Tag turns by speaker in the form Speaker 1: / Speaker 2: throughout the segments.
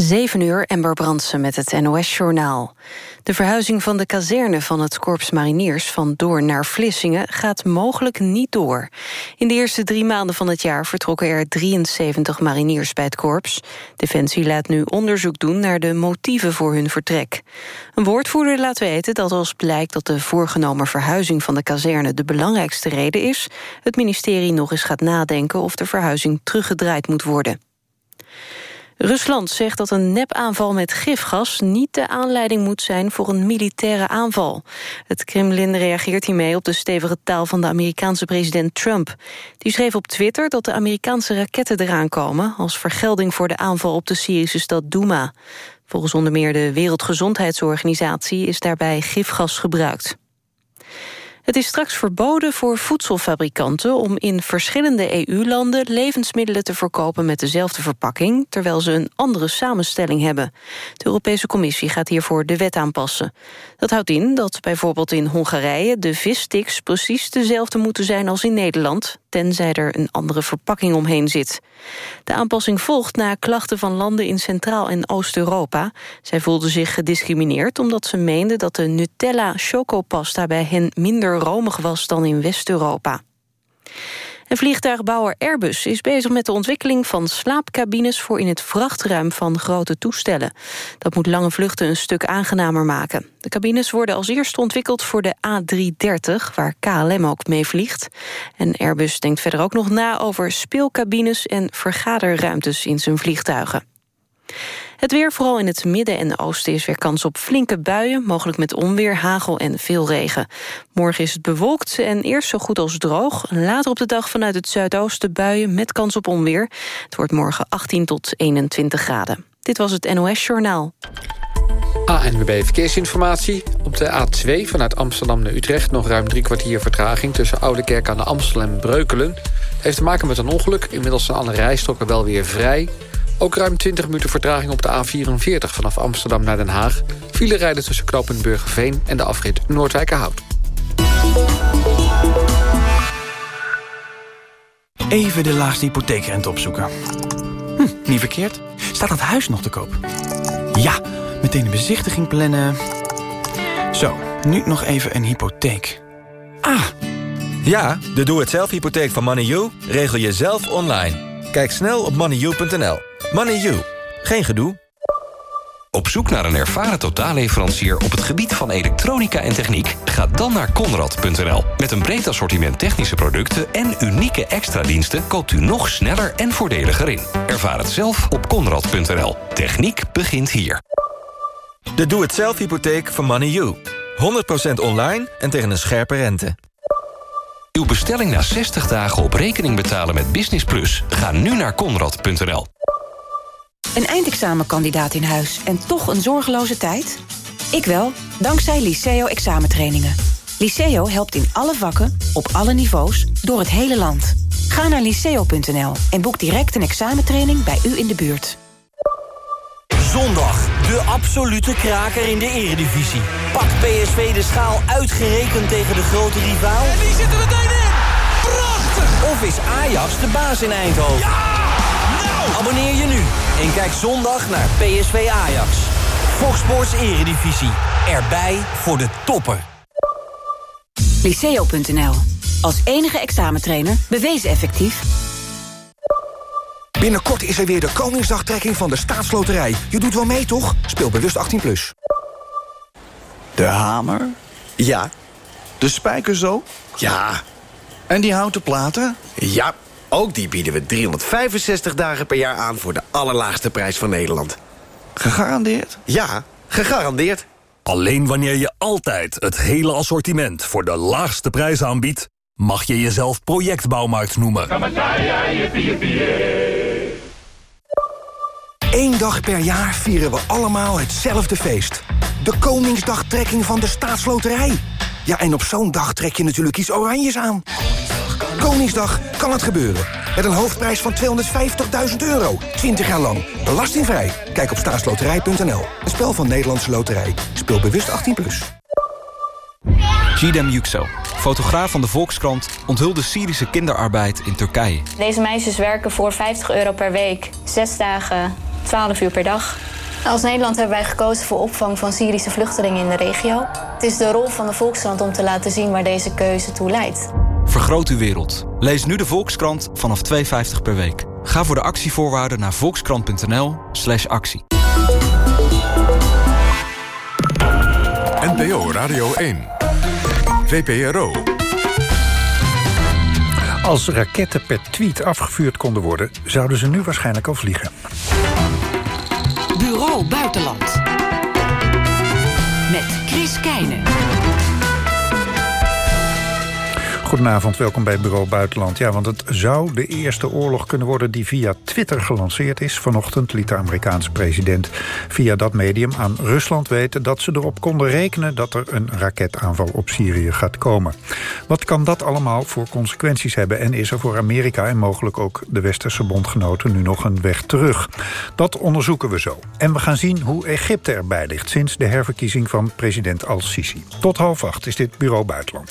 Speaker 1: 7 uur, Ember Brandsen met het NOS-journaal. De verhuizing van de kazerne van het Korps Mariniers van Doorn naar Vlissingen gaat mogelijk niet door. In de eerste drie maanden van het jaar vertrokken er 73 mariniers bij het korps. Defensie laat nu onderzoek doen naar de motieven voor hun vertrek. Een woordvoerder laat weten dat als blijkt dat de voorgenomen verhuizing van de kazerne de belangrijkste reden is, het ministerie nog eens gaat nadenken of de verhuizing teruggedraaid moet worden. Rusland zegt dat een nepaanval met gifgas niet de aanleiding moet zijn voor een militaire aanval. Het Kremlin reageert hiermee op de stevige taal van de Amerikaanse president Trump. Die schreef op Twitter dat de Amerikaanse raketten eraan komen als vergelding voor de aanval op de Syrische stad Douma. Volgens onder meer de Wereldgezondheidsorganisatie is daarbij gifgas gebruikt. Het is straks verboden voor voedselfabrikanten om in verschillende EU-landen levensmiddelen te verkopen met dezelfde verpakking, terwijl ze een andere samenstelling hebben. De Europese Commissie gaat hiervoor de wet aanpassen. Dat houdt in dat bijvoorbeeld in Hongarije de vissticks precies dezelfde moeten zijn als in Nederland, tenzij er een andere verpakking omheen zit. De aanpassing volgt na klachten van landen in Centraal- en Oost-Europa. Zij voelden zich gediscrimineerd omdat ze meenden dat de Nutella chocopasta bij hen minder romig was dan in West-Europa. En vliegtuigbouwer Airbus is bezig met de ontwikkeling van slaapcabines voor in het vrachtruim van grote toestellen. Dat moet lange vluchten een stuk aangenamer maken. De cabines worden als eerste ontwikkeld voor de A330, waar KLM ook mee vliegt. En Airbus denkt verder ook nog na over speelcabines en vergaderruimtes in zijn vliegtuigen. Het weer, vooral in het midden en oosten, is weer kans op flinke buien... mogelijk met onweer, hagel en veel regen. Morgen is het bewolkt en eerst zo goed als droog. Later op de dag vanuit het zuidoosten buien met kans op onweer. Het wordt morgen 18 tot 21 graden. Dit was het NOS Journaal.
Speaker 2: ANWB Verkeersinformatie. Op de A2 vanuit Amsterdam naar Utrecht... nog ruim drie kwartier vertraging tussen Oudekerk aan de Amstel en Breukelen. Heeft te maken met een ongeluk. Inmiddels zijn alle rijstroken wel weer vrij. Ook ruim 20 minuten vertraging op de A44 vanaf Amsterdam naar Den Haag. File rijden tussen knooppunt Burgerveen en de afrit Noordwijkerhout.
Speaker 3: Even de laagste hypotheekrente opzoeken. Hm, niet verkeerd. Staat dat huis nog te koop? Ja, meteen een bezichtiging plannen. Zo, nu nog even een hypotheek. Ah!
Speaker 4: Ja, de doe-het-zelf hypotheek van MoneyU regel je zelf online. Kijk snel op moneyu.nl. Money Geen gedoe.
Speaker 5: Op zoek naar een ervaren totaalleverancier op het gebied van elektronica en techniek? Ga dan naar Conrad.nl. Met een breed assortiment technische producten en unieke extra diensten koopt u nog sneller en voordeliger in. Ervaar het zelf op Conrad.nl. Techniek begint hier.
Speaker 4: De doe-het-zelf hypotheek van MoneyU. 100% online en tegen een scherpe rente.
Speaker 5: Uw bestelling na 60 dagen op rekening betalen met Business Plus. Ga nu naar Conrad.nl.
Speaker 6: Een eindexamenkandidaat in huis en toch een zorgeloze tijd? Ik wel, dankzij Liceo examentrainingen. Liceo helpt in alle vakken, op alle niveaus, door het hele land. Ga naar liceo.nl en boek direct een examentraining bij u in de buurt.
Speaker 7: Zondag, de absolute kraker in de eredivisie. Pak PSV de schaal uitgerekend tegen de grote rivaal?
Speaker 8: En die zitten meteen in! Prachtig!
Speaker 7: Of is Ajax de baas in Eindhoven?
Speaker 8: Ja!
Speaker 7: Abonneer je nu en kijk zondag naar PSV Ajax. Fox Sports Eredivisie. Erbij voor de toppen.
Speaker 6: Liceo.nl. Als enige examentrainer bewezen effectief.
Speaker 9: Binnenkort is er weer de Koningsdagtrekking van de Staatsloterij. Je doet wel mee, toch? Speel bewust 18+. Plus.
Speaker 10: De hamer?
Speaker 11: Ja.
Speaker 10: De spijker zo?
Speaker 11: Ja.
Speaker 10: En die houten platen?
Speaker 11: Ja. Ook die bieden we 365 dagen per jaar aan voor de allerlaagste prijs van Nederland.
Speaker 10: Gegarandeerd?
Speaker 11: Ja, gegarandeerd.
Speaker 12: Alleen wanneer je altijd het hele assortiment voor de laagste prijs aanbiedt... mag je jezelf projectbouwmarkt noemen.
Speaker 9: Eén dag per jaar vieren we allemaal hetzelfde feest. De Koningsdagtrekking van de Staatsloterij. Ja, en op zo'n dag trek je natuurlijk iets oranjes aan. Koningsdag kan het gebeuren. Met een hoofdprijs van 250.000 euro. 20 jaar lang. Belastingvrij. Kijk op staatsloterij.nl. Een spel van Nederlandse Loterij. Speel bewust 18+. Plus.
Speaker 13: Gidem Yüksel, fotograaf van de Volkskrant... onthulde Syrische kinderarbeid in Turkije.
Speaker 14: Deze meisjes werken voor 50 euro per week. Zes dagen 12 uur per dag. Als Nederland hebben wij gekozen voor opvang van Syrische vluchtelingen in de regio. Het is de rol van de Volkskrant om te laten zien waar deze keuze toe leidt.
Speaker 13: Vergroot uw wereld. Lees nu de Volkskrant vanaf 2,50 per week. Ga voor de actievoorwaarden naar volkskrant.nl slash actie.
Speaker 15: NPO Radio 1. VPRO.
Speaker 16: Als raketten per tweet afgevuurd konden worden... zouden ze nu waarschijnlijk al vliegen.
Speaker 17: Bureau Buitenland. Met Chris Keijnen.
Speaker 16: Goedenavond, welkom bij Bureau Buitenland. Ja, want het zou de eerste oorlog kunnen worden die via Twitter gelanceerd is. Vanochtend liet de Amerikaanse president via dat medium aan Rusland weten... dat ze erop konden rekenen dat er een raketaanval op Syrië gaat komen. Wat kan dat allemaal voor consequenties hebben? En is er voor Amerika en mogelijk ook de westerse bondgenoten nu nog een weg terug? Dat onderzoeken we zo. En we gaan zien hoe Egypte erbij ligt sinds de herverkiezing van president al-Sisi. Tot half acht is dit Bureau Buitenland.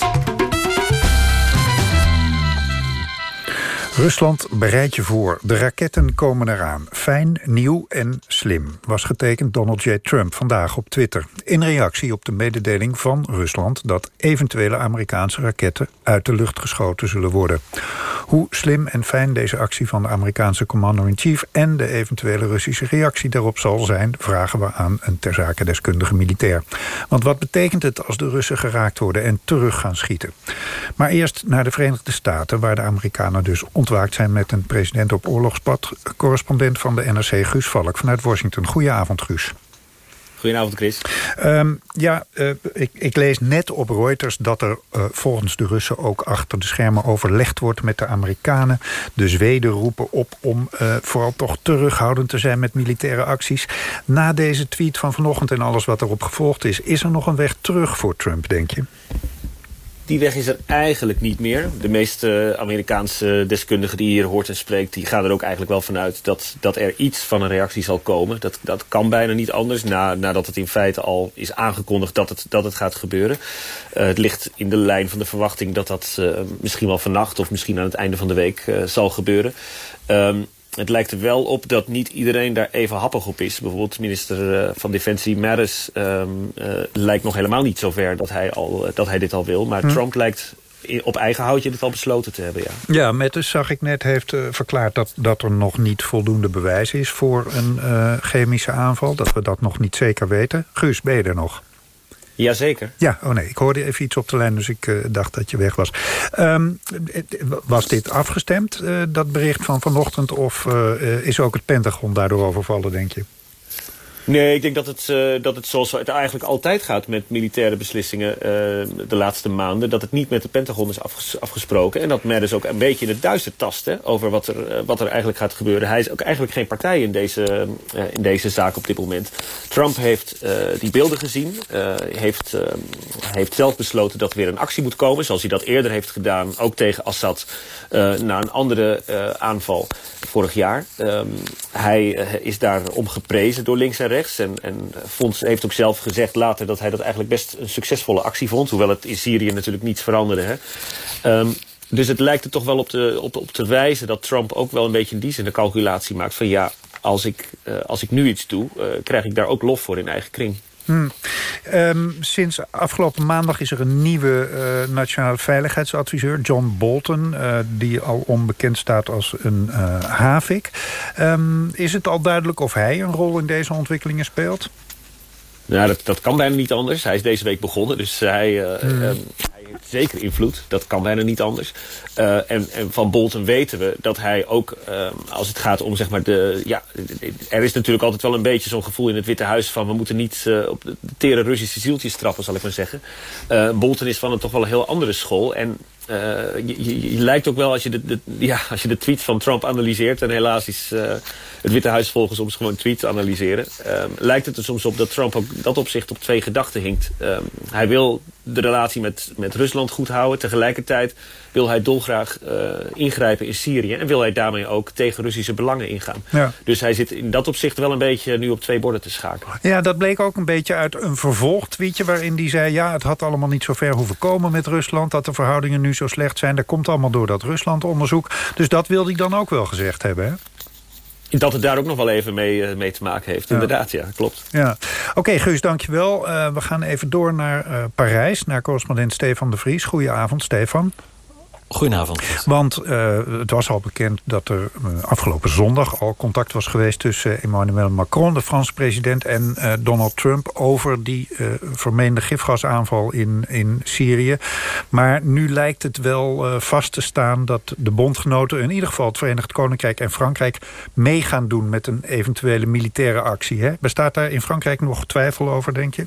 Speaker 16: Rusland bereidt je voor. De raketten komen eraan. Fijn, nieuw en slim, was getekend Donald J. Trump vandaag op Twitter. In reactie op de mededeling van Rusland... dat eventuele Amerikaanse raketten uit de lucht geschoten zullen worden. Hoe slim en fijn deze actie van de Amerikaanse commander-in-chief... en de eventuele Russische reactie daarop zal zijn... vragen we aan een ter zake deskundige militair. Want wat betekent het als de Russen geraakt worden... en terug gaan schieten? Maar eerst naar de Verenigde Staten... waar de Amerikanen dus ontwaakt zijn met een president op oorlogspad. Correspondent van de NRC Guus Valk vanuit Washington. Goedenavond, Guus.
Speaker 18: Goedenavond, Chris.
Speaker 16: Um, ja, uh, ik, ik, lees net op Reuters dat er uh, volgens de Russen ook achter de schermen overlegd wordt met de Amerikanen. De Zweden roepen op om uh, vooral toch terughoudend te zijn met militaire acties. Na deze tweet van vanochtend en alles wat erop gevolgd is, is er nog een weg terug voor Trump, denk je?
Speaker 18: Die weg is er eigenlijk niet meer. De meeste Amerikaanse deskundigen die hier hoort en spreekt... die gaan er ook eigenlijk wel vanuit dat, dat er iets van een reactie zal komen. Dat, dat kan bijna niet anders, na, nadat het in feite al is aangekondigd dat het, dat het gaat gebeuren. Uh, het ligt in de lijn van de verwachting dat dat uh, misschien wel vannacht... of misschien aan het einde van de week uh, zal gebeuren. Um, het lijkt er wel op dat niet iedereen daar even happig op is. Bijvoorbeeld minister uh, van Defensie Mattis um, uh, lijkt nog helemaal niet zover dat hij, al, uh, dat hij dit al wil. Maar hm. Trump lijkt op eigen houtje dit al besloten te hebben, ja.
Speaker 16: Ja, Mattis, zag ik net, heeft verklaard dat, dat er nog niet voldoende bewijs is... voor een chemische aanval, dat we dat nog niet zeker weten. Guus, ben je er nog?
Speaker 18: Jazeker.
Speaker 16: Ja, oh nee, ik hoorde even iets op de lijn, dus ik uh, dacht dat je weg was. Um, was dit afgestemd, uh, dat bericht van vanochtend... of uh, is ook het Pentagon daardoor overvallen, denk je?
Speaker 18: Nee, ik denk dat het, uh, dat het zoals het eigenlijk altijd gaat met militaire beslissingen uh, de laatste maanden. Dat het niet met de Pentagon is afges afgesproken. En dat Mattis ook een beetje in het duister tast over wat er, uh, wat er eigenlijk gaat gebeuren. Hij is ook eigenlijk geen partij in deze, in deze zaak op dit moment. Trump heeft die beelden gezien. heeft, heeft zelf besloten dat er weer een actie moet komen. Zoals hij dat eerder heeft gedaan, ook tegen Assad. na een andere aanval vorig jaar. Um, hij is daarom geprezen door links en rechts. En, en Fons heeft ook zelf gezegd later dat hij dat eigenlijk best een succesvolle actie vond. Hoewel het in Syrië natuurlijk niets veranderde. Hè. Um, dus het lijkt er toch wel op te, op, op wijzen dat Trump ook wel een beetje in die zin een calculatie maakt. Van ja, als ik, uh, als ik nu iets doe, uh, krijg ik daar ook lof voor in eigen kring.
Speaker 16: Hmm. Um, sinds afgelopen maandag is er een nieuwe uh, nationale veiligheidsadviseur, John Bolton, uh, die al onbekend staat als een uh, havik. Um, is het al duidelijk of hij een rol in deze ontwikkelingen speelt?
Speaker 18: Nou, dat, dat kan bijna niet anders. Hij is deze week begonnen, dus hij, hmm. um, heeft zeker invloed. Dat kan bijna niet anders. Uh, en, en, van Bolton weten we dat hij ook, uh, als het gaat om zeg maar de... Ja, er is natuurlijk altijd wel een beetje zo'n gevoel in het Witte Huis van... we moeten niet uh, op de tere Russische zieltjes trappen, zal ik maar zeggen. Bolton is van een toch wel een heel andere school. En je, je, je, lijkt ook wel, als je de, ja, als je de tweets van Trump analyseert... en helaas is het Witte Huis volgens soms gewoon tweets analyseren... Lijkt het er soms op dat Trump ook dat opzicht op twee gedachten hinkt. Hij wil de relatie met, met Rusland goed houden. Tegelijkertijd wil hij dolgraag uh, ingrijpen in Syrië... en wil hij daarmee ook tegen Russische belangen ingaan. Ja. Dus hij zit in dat opzicht wel een beetje nu op twee borden te schakelen.
Speaker 16: Ja, dat bleek ook een beetje uit een vervolgtweetje... waarin hij zei, ja, het had allemaal niet zo ver hoeven komen met Rusland... dat de verhoudingen nu zo slecht zijn. Dat komt allemaal door dat Rusland-onderzoek. Dus dat wilde hij dan ook wel gezegd hebben, hè?
Speaker 18: Dat het daar ook nog wel even mee, eh, mee te maken heeft, inderdaad, ja, klopt.
Speaker 16: Ja. Oké, Guus, dankjewel. Uh, we gaan even door naar uh, Parijs, naar correspondent Stefan de Vries. Goedenavond, Stefan.
Speaker 19: Goedenavond.
Speaker 16: Want uh, het was al bekend dat er uh, afgelopen zondag al contact was geweest... tussen Emmanuel Macron, de Franse president, en uh, Donald Trump... over die vermeende gifgasaanval in, in Syrië. Maar nu lijkt het wel vast te staan dat de bondgenoten... in ieder geval het Verenigd Koninkrijk en Frankrijk... mee gaan doen met een eventuele militaire actie. Hè? Bestaat daar in Frankrijk nog twijfel over, denk je?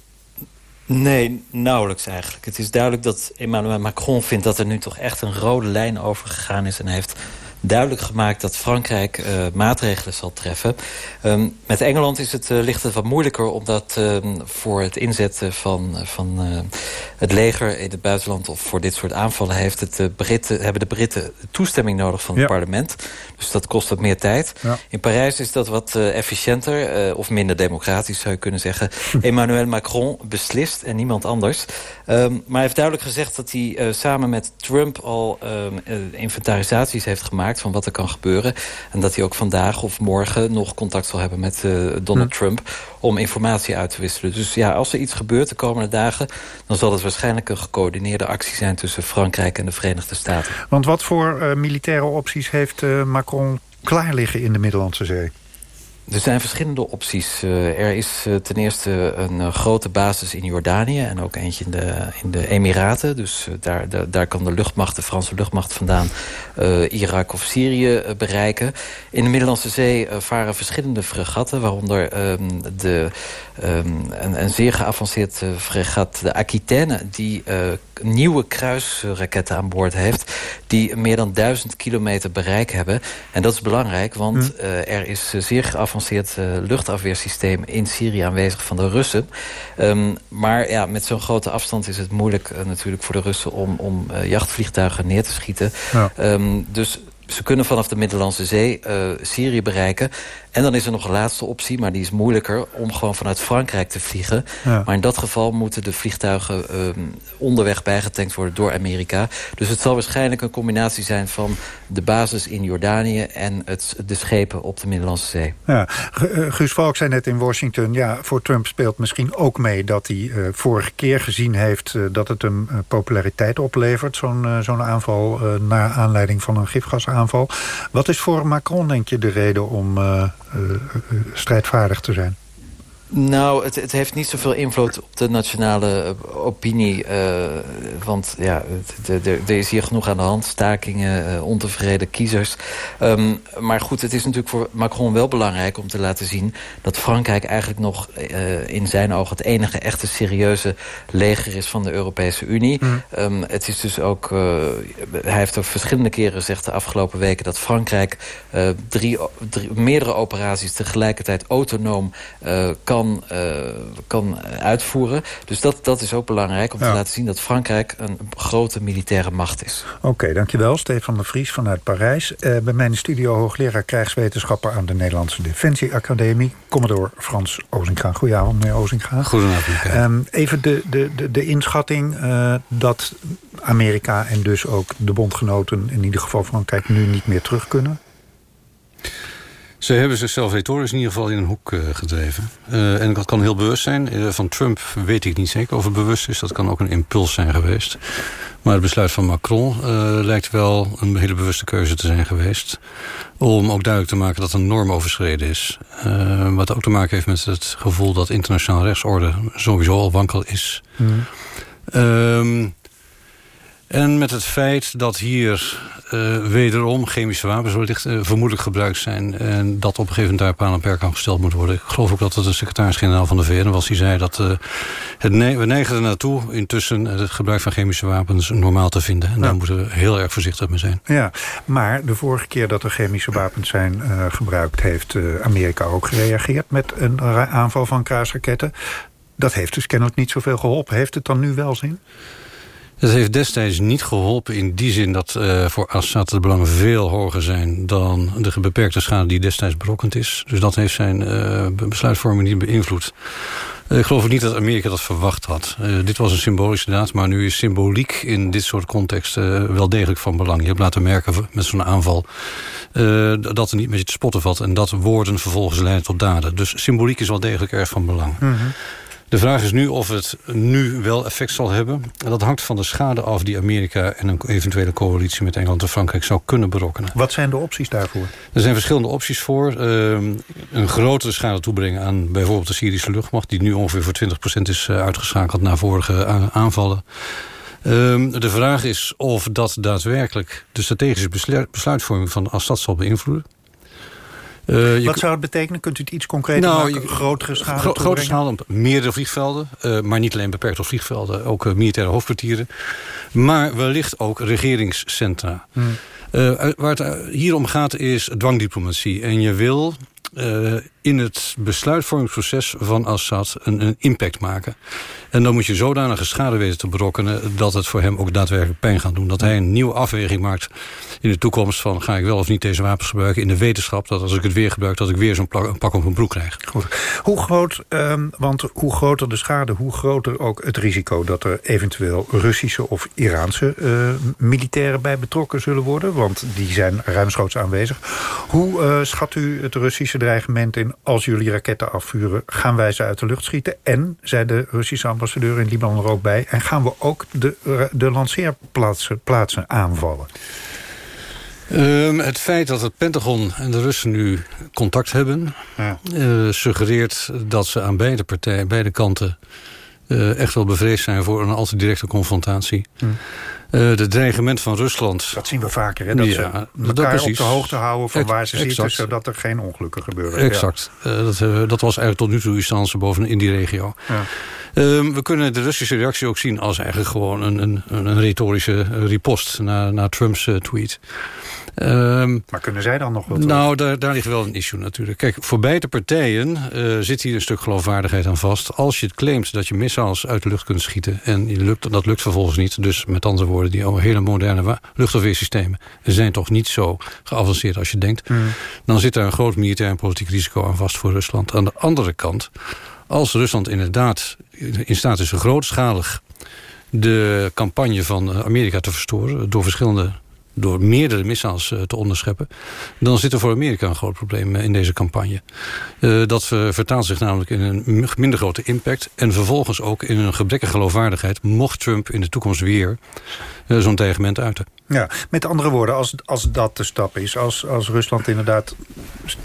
Speaker 19: Nee, nauwelijks eigenlijk. Het is duidelijk dat Emmanuel Macron vindt dat er nu toch echt een rode lijn over gegaan is... en heeft duidelijk gemaakt dat Frankrijk uh, maatregelen zal treffen. Um, met Engeland is het, uh, ligt het wat moeilijker... omdat um, voor het inzetten van, van uh, het leger in het buitenland... of voor dit soort aanvallen heeft het, de Britten, hebben de Britten toestemming nodig van het ja. parlement. Dus dat kost wat meer tijd. Ja. In Parijs is dat wat efficiënter, of minder democratisch zou je kunnen zeggen. Emmanuel Macron beslist en niemand anders. Um, maar hij heeft duidelijk gezegd dat hij samen met Trump al inventarisaties heeft gemaakt van wat er kan gebeuren. En dat hij ook vandaag of morgen nog contact zal hebben met uh, Donald hm. Trump... om informatie uit te wisselen. Dus ja, als er iets gebeurt de komende dagen... dan zal het waarschijnlijk een gecoördineerde actie zijn... tussen Frankrijk en de Verenigde Staten.
Speaker 16: Want wat voor uh, militaire opties heeft uh, Macron klaar liggen in de Middellandse Zee?
Speaker 19: Er zijn verschillende opties. Uh, er is uh, ten eerste een uh, grote basis in Jordanië... en ook eentje in de, in de Emiraten. Dus daar, daar kan de luchtmacht, de Franse luchtmacht vandaan... Irak of Syrië bereiken. In de Middellandse Zee varen verschillende fregatten... waaronder um, de, um, een, een, zeer geavanceerd fregat, de Aquitaine... die nieuwe kruisraketten aan boord heeft... die meer dan duizend kilometer bereik hebben. En dat is belangrijk, want hm. er is zeer geavanceerd geavanceerd uh, luchtafweersysteem in Syrië aanwezig van de Russen. Um, maar ja, met zo'n grote afstand is het moeilijk uh, natuurlijk voor de Russen om, om uh, jachtvliegtuigen neer te schieten. Ja. Um, dus ze kunnen vanaf de Middellandse Zee Syrië bereiken. En dan is er nog een laatste optie, maar die is moeilijker... om gewoon vanuit Frankrijk te vliegen. Ja. Maar in dat geval moeten de vliegtuigen um, onderweg bijgetankt worden door Amerika. Dus het zal waarschijnlijk een combinatie zijn van de basis in Jordanië... en het, de schepen op de Middellandse Zee.
Speaker 16: Ja. Guus Valk zei net in Washington... ja, voor Trump speelt misschien ook mee dat hij uh, vorige keer gezien heeft... Uh, dat het hem uh, populariteit oplevert, zo'n zo'n aanval... naar aanleiding van een gifgasaanval. Wat is voor Macron, denk je, de reden om strijdvaardig te zijn?
Speaker 19: Nou, het, het, heeft niet zoveel invloed op de nationale opinie. Uh, want ja, er is hier genoeg aan de hand. Stakingen, uh, ontevreden kiezers. Um, maar goed, het is natuurlijk voor Macron wel belangrijk om te laten zien... dat Frankrijk eigenlijk nog uh, in zijn ogen het enige echte serieuze leger is van de Europese Unie. Mm. Um, het is dus ook... hij heeft ook verschillende keren gezegd de afgelopen weken... dat Frankrijk drie, drie, meerdere operaties tegelijkertijd autonoom kan kan, uh, kan uitvoeren. Dus dat, dat is ook belangrijk om ja. te laten zien dat Frankrijk een grote militaire macht is.
Speaker 16: Oké, okay, dankjewel. Stefan de Vries vanuit Parijs. Uh, bij mijn studio hoogleraar krijgswetenschapper aan de Nederlandse Defensieacademie. Commodore Frans Ozinga. Goedenavond, meneer Ozinga.
Speaker 20: Goedenavond.
Speaker 16: Um, even de, de, de, de inschatting uh, dat Amerika en dus ook de bondgenoten... in ieder geval Frankrijk nu niet meer terug kunnen?
Speaker 20: Ze hebben zichzelf retorisch in ieder geval in een hoek uh, gedreven. Uh, en dat kan heel bewust zijn. Uh, van Trump weet ik niet zeker of het bewust is. Dat kan ook een impuls zijn geweest. Maar het besluit van Macron lijkt wel een hele bewuste keuze te zijn geweest. Om ook duidelijk te maken dat een norm overschreden is. wat ook te maken heeft met het gevoel dat internationale rechtsorde sowieso al wankel is. Mm. Um, en met het feit dat hier uh, wederom chemische wapens wellicht uh, vermoedelijk gebruikt zijn... en dat op een gegeven moment daar paal en perk aan gesteld moet worden. Ik geloof ook dat het de secretaris-generaal van de VN was. Die zei dat uh, het ne we neigen er naartoe intussen het gebruik van chemische wapens normaal te vinden. En daar moeten we heel erg voorzichtig mee zijn.
Speaker 16: Ja, maar de vorige keer dat er chemische wapens zijn gebruikt... heeft Amerika ook gereageerd met een aanval van kruisraketten. Dat heeft dus kennelijk niet zoveel geholpen. Heeft het dan nu wel zin?
Speaker 20: Het heeft destijds niet geholpen in die zin dat uh, voor Assad de belangen veel hoger zijn dan de beperkte schade die destijds berokkend is. Dus dat heeft zijn uh, besluitvorming niet beïnvloed. Ik geloof niet dat Amerika dat verwacht had. Dit was een symbolische daad, maar nu is symboliek in dit soort contexten wel degelijk van belang. Je hebt laten merken met zo'n aanval dat er niet met je te spotten valt... en dat woorden vervolgens leiden tot daden. Dus symboliek is wel degelijk erg van belang.
Speaker 16: Mm.
Speaker 20: De vraag is nu of het nu wel effect zal hebben. En dat hangt van de schade af die Amerika en een eventuele coalitie met Engeland en Frankrijk zou kunnen berokkenen.
Speaker 16: Wat zijn de opties daarvoor?
Speaker 20: Er zijn verschillende opties voor. Uh, een grotere schade toebrengen aan bijvoorbeeld de Syrische luchtmacht... die nu ongeveer voor 20% is uitgeschakeld na vorige aanvallen. Um, de vraag is of dat daadwerkelijk de strategische besluitvorming van Assad zal beïnvloeden.
Speaker 16: Uh, Wat zou het betekenen? Kunt u het iets concreter
Speaker 20: nou,
Speaker 16: maken? Grotere schade
Speaker 20: gro Grotere schade, meerdere vliegvelden. Uh, maar niet alleen beperkt tot vliegvelden. Ook uh, militaire hoofdkwartieren. Maar wellicht ook regeringscentra.
Speaker 16: Hmm.
Speaker 20: waar het hier om gaat is dwangdiplomatie. En je wil in het besluitvormingsproces van Assad een, een, impact maken. En dan moet je zodanige schade weten te berokkenen... dat het voor hem ook daadwerkelijk pijn gaat doen. Dat hij een nieuwe afweging maakt in de toekomst... van ga ik wel of niet deze wapens gebruiken... in de wetenschap dat als ik het weer gebruik... dat ik weer zo'n pak op mijn broek krijg.
Speaker 16: Hoe groot, um, want hoe groter de schade... hoe groter ook het risico dat er eventueel Russische of Iraanse uh, militairen bij betrokken zullen worden? Want die zijn ruimschoots aanwezig. Hoe uh, schat u het Russische dreigement in als jullie raketten afvuren, gaan wij ze uit de lucht schieten. En, zei de Russische ambassadeur in Libanon er ook bij... en gaan we ook de, de lanceerplaatsen plaatsen aanvallen.
Speaker 20: Um, het feit dat het Pentagon en de Russen nu contact hebben...
Speaker 16: Ja.
Speaker 20: Uh, suggereert dat ze aan beide partijen, beide kanten... Uh, echt wel bevreesd zijn voor een al te directe confrontatie.
Speaker 16: Hm.
Speaker 20: Uh, de dreigement van Rusland...
Speaker 16: Dat zien we vaker, hè? Dat
Speaker 20: ja,
Speaker 16: ze
Speaker 20: dat
Speaker 16: elkaar
Speaker 20: precies.
Speaker 16: op de hoogte houden van waar ze
Speaker 20: exact.
Speaker 16: zitten... zodat er geen ongelukken gebeuren.
Speaker 20: Exact. Ja. Uh, dat, uh, dat was eigenlijk tot nu toe instantie boven in die regio.
Speaker 16: Ja.
Speaker 20: Um, we kunnen de Russische reactie ook zien als eigenlijk gewoon een, een, een retorische ripost naar, naar Trumps tweet. Um,
Speaker 16: maar kunnen zij dan nog wel
Speaker 20: Nou, daar, daar ligt wel een issue natuurlijk. Kijk, voor beide partijen uh, zit hier een stuk geloofwaardigheid aan vast. Als je het claimt dat je missiles uit de lucht kunt schieten... en je lukt, dat lukt vervolgens niet. Dus met andere woorden, die hele moderne luchtafweersystemen... zijn toch niet zo geavanceerd als je denkt.
Speaker 16: Mm.
Speaker 20: Dan zit daar een groot militair en politiek risico aan vast voor Rusland. Aan de andere kant, als Rusland inderdaad in staat is... grootschalig de campagne van Amerika te verstoren... door verschillende door meerdere missiles te onderscheppen... dan zit er voor Amerika een groot probleem in deze campagne. Uh, dat vertaalt zich namelijk in een minder grote impact... en vervolgens ook in een gebrekkige geloofwaardigheid... mocht Trump in de toekomst weer zo'n dreigement uiten.
Speaker 16: Ja, met andere woorden, als, als dat de stap is... Als, als Rusland inderdaad...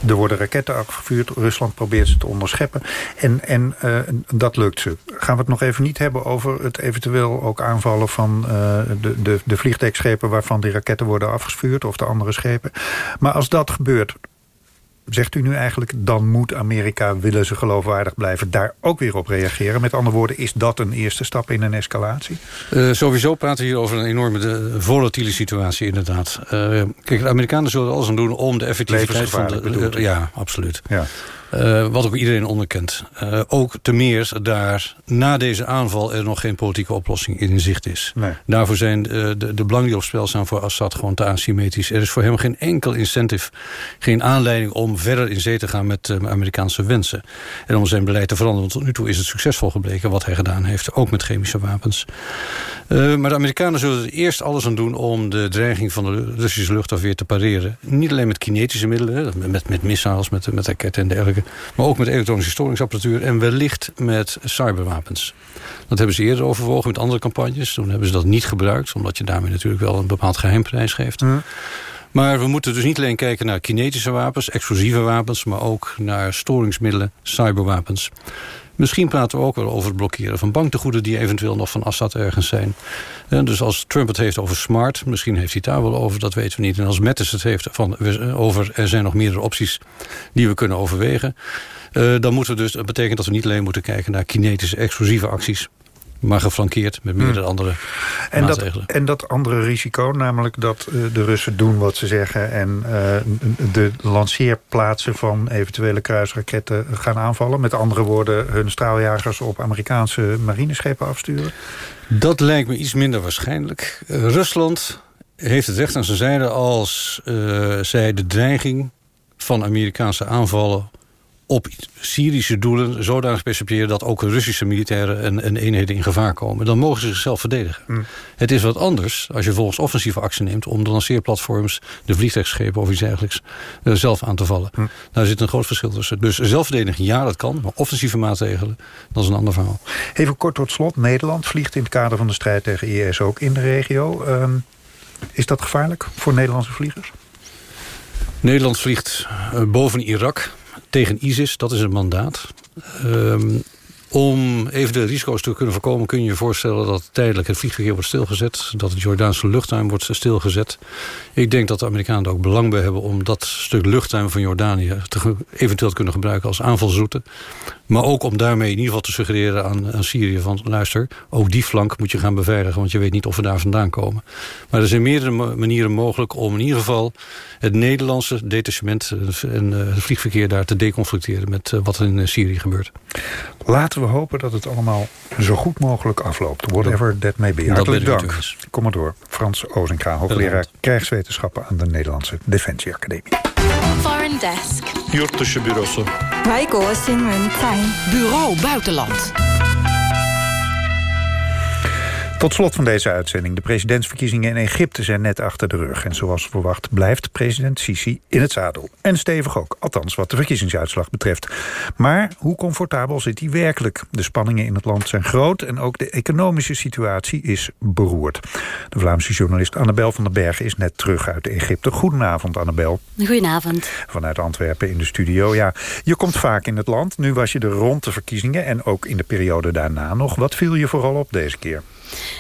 Speaker 16: er worden raketten afgevuurd, Rusland probeert ze te onderscheppen... en, en uh, dat lukt ze. Gaan we het nog even niet hebben over het eventueel ook aanvallen... van uh, de, de, de vliegdekschepen waarvan die raketten worden afgevuurd... of de andere schepen. Maar als dat gebeurt... Zegt u nu eigenlijk, dan moet Amerika, willen ze geloofwaardig blijven... daar ook weer op reageren? Met andere woorden, is dat een eerste stap in een escalatie?
Speaker 20: Uh, sowieso praten we hier over een enorme de, volatiele situatie, inderdaad. Uh, kijk, de Amerikanen zullen alles aan doen om de effectiviteit van de... Uh, ja, absoluut.
Speaker 16: Ja.
Speaker 20: Uh, wat ook iedereen onderkent. Uh, ook te meer daar na deze aanval er nog geen politieke oplossing in zicht is.
Speaker 16: Nee.
Speaker 20: Daarvoor zijn uh, de, de belangen die op spel staan voor Assad gewoon te asymmetrisch. Er is voor hem geen enkel incentive, geen aanleiding om verder in zee te gaan met uh, Amerikaanse wensen. En om zijn beleid te veranderen. Want tot nu toe is het succesvol gebleken wat hij gedaan heeft. Ook met chemische wapens. Maar de Amerikanen zullen er eerst alles aan doen om de dreiging van de Russische luchtafweer te pareren. Niet alleen met kinetische middelen, met, met missiles, met, met raketten en dergelijke. Maar ook met elektronische storingsapparatuur en wellicht met cyberwapens. Dat hebben ze eerder overwogen met andere campagnes. Toen hebben ze dat niet gebruikt, omdat je daarmee natuurlijk wel een bepaald geheimprijs geeft.
Speaker 16: Mm.
Speaker 20: Maar we moeten dus niet alleen kijken naar kinetische wapens, explosieve wapens... maar ook naar storingsmiddelen, cyberwapens. Misschien praten we ook wel over het blokkeren van banktegoeden... die eventueel nog van Assad ergens zijn. En dus als Trump het heeft over smart... misschien heeft hij het daar wel over, dat weten we niet. En als Mattis het heeft van, over... er zijn nog meerdere opties die we kunnen overwegen... Uh, dan moeten we dus, dat betekent dat we niet alleen moeten kijken... naar kinetische explosieve acties maar geflankeerd met meerdere hmm. andere
Speaker 16: en
Speaker 20: maatregelen.
Speaker 16: Dat, en dat andere risico, namelijk dat uh, de Russen doen wat ze zeggen... en uh, de lanceerplaatsen van eventuele kruisraketten gaan aanvallen. Met andere woorden, hun straaljagers op Amerikaanse marineschepen afsturen?
Speaker 20: Dat lijkt me iets minder waarschijnlijk. Uh, Rusland heeft het recht aan zijn zijde als zij de dreiging van Amerikaanse aanvallen op Syrische doelen zodanig specifieren... dat ook Russische militairen en, en, eenheden in gevaar komen. Dan mogen ze zichzelf verdedigen.
Speaker 16: Mm.
Speaker 20: Het is wat anders als je volgens offensieve actie neemt... om de lanceerplatforms, de vliegtuigschepen of iets dergelijks... Uh, zelf aan te vallen.
Speaker 16: Mm.
Speaker 20: Daar zit een groot verschil tussen. Dus zelfverdediging, ja, dat kan. Maar offensieve maatregelen, dat is een ander verhaal.
Speaker 16: Even kort tot slot. Nederland vliegt in het kader van de strijd tegen IS ook in de regio. Um, is dat gevaarlijk voor Nederlandse vliegers?
Speaker 20: Nederland vliegt uh, boven Irak tegen ISIS, dat is het mandaat. Um, om even de risico's te kunnen voorkomen... kun je je voorstellen dat tijdelijk het vliegverkeer wordt stilgezet. Dat het Jordaanse luchtruim wordt stilgezet. Ik denk dat de Amerikanen er ook belang bij hebben... om dat stuk luchtruim van Jordanië te, eventueel te kunnen gebruiken als aanvalsroute. Maar ook om daarmee in ieder geval te suggereren aan, aan Syrië... van luister, ook die flank moet je gaan beveiligen... want je weet niet of we daar vandaan komen. Maar er zijn meerdere manieren mogelijk om in ieder geval... het Nederlandse detachement en het vliegverkeer daar te deconflicteren... met wat er in Syrië gebeurt.
Speaker 16: Laten we hopen dat het allemaal zo goed mogelijk afloopt. Whatever that may be. Hartelijk dank, commodore Frans Ozinga... hoogleraar krijgswetenschappen aan de Nederlandse Defensieacademie.
Speaker 17: Foreign Desk.
Speaker 21: Yurtdışı bürosu.
Speaker 17: Bureau Buitenland.
Speaker 16: Tot slot van deze uitzending. De presidentsverkiezingen in Egypte zijn net achter de rug. En zoals verwacht blijft president Sisi in het zadel. En stevig ook, althans wat de verkiezingsuitslag betreft. Maar hoe comfortabel zit hij werkelijk? De spanningen in het land zijn groot... en ook de economische situatie is beroerd. De Vlaamse journalist Annabel van den Bergen is net terug uit Egypte. Goedenavond, Annabel.
Speaker 22: Goedenavond.
Speaker 16: Vanuit Antwerpen in de studio. Ja, je komt vaak in het land. Nu was je er rond de verkiezingen... en ook in de periode daarna nog. Wat viel je vooral op deze keer?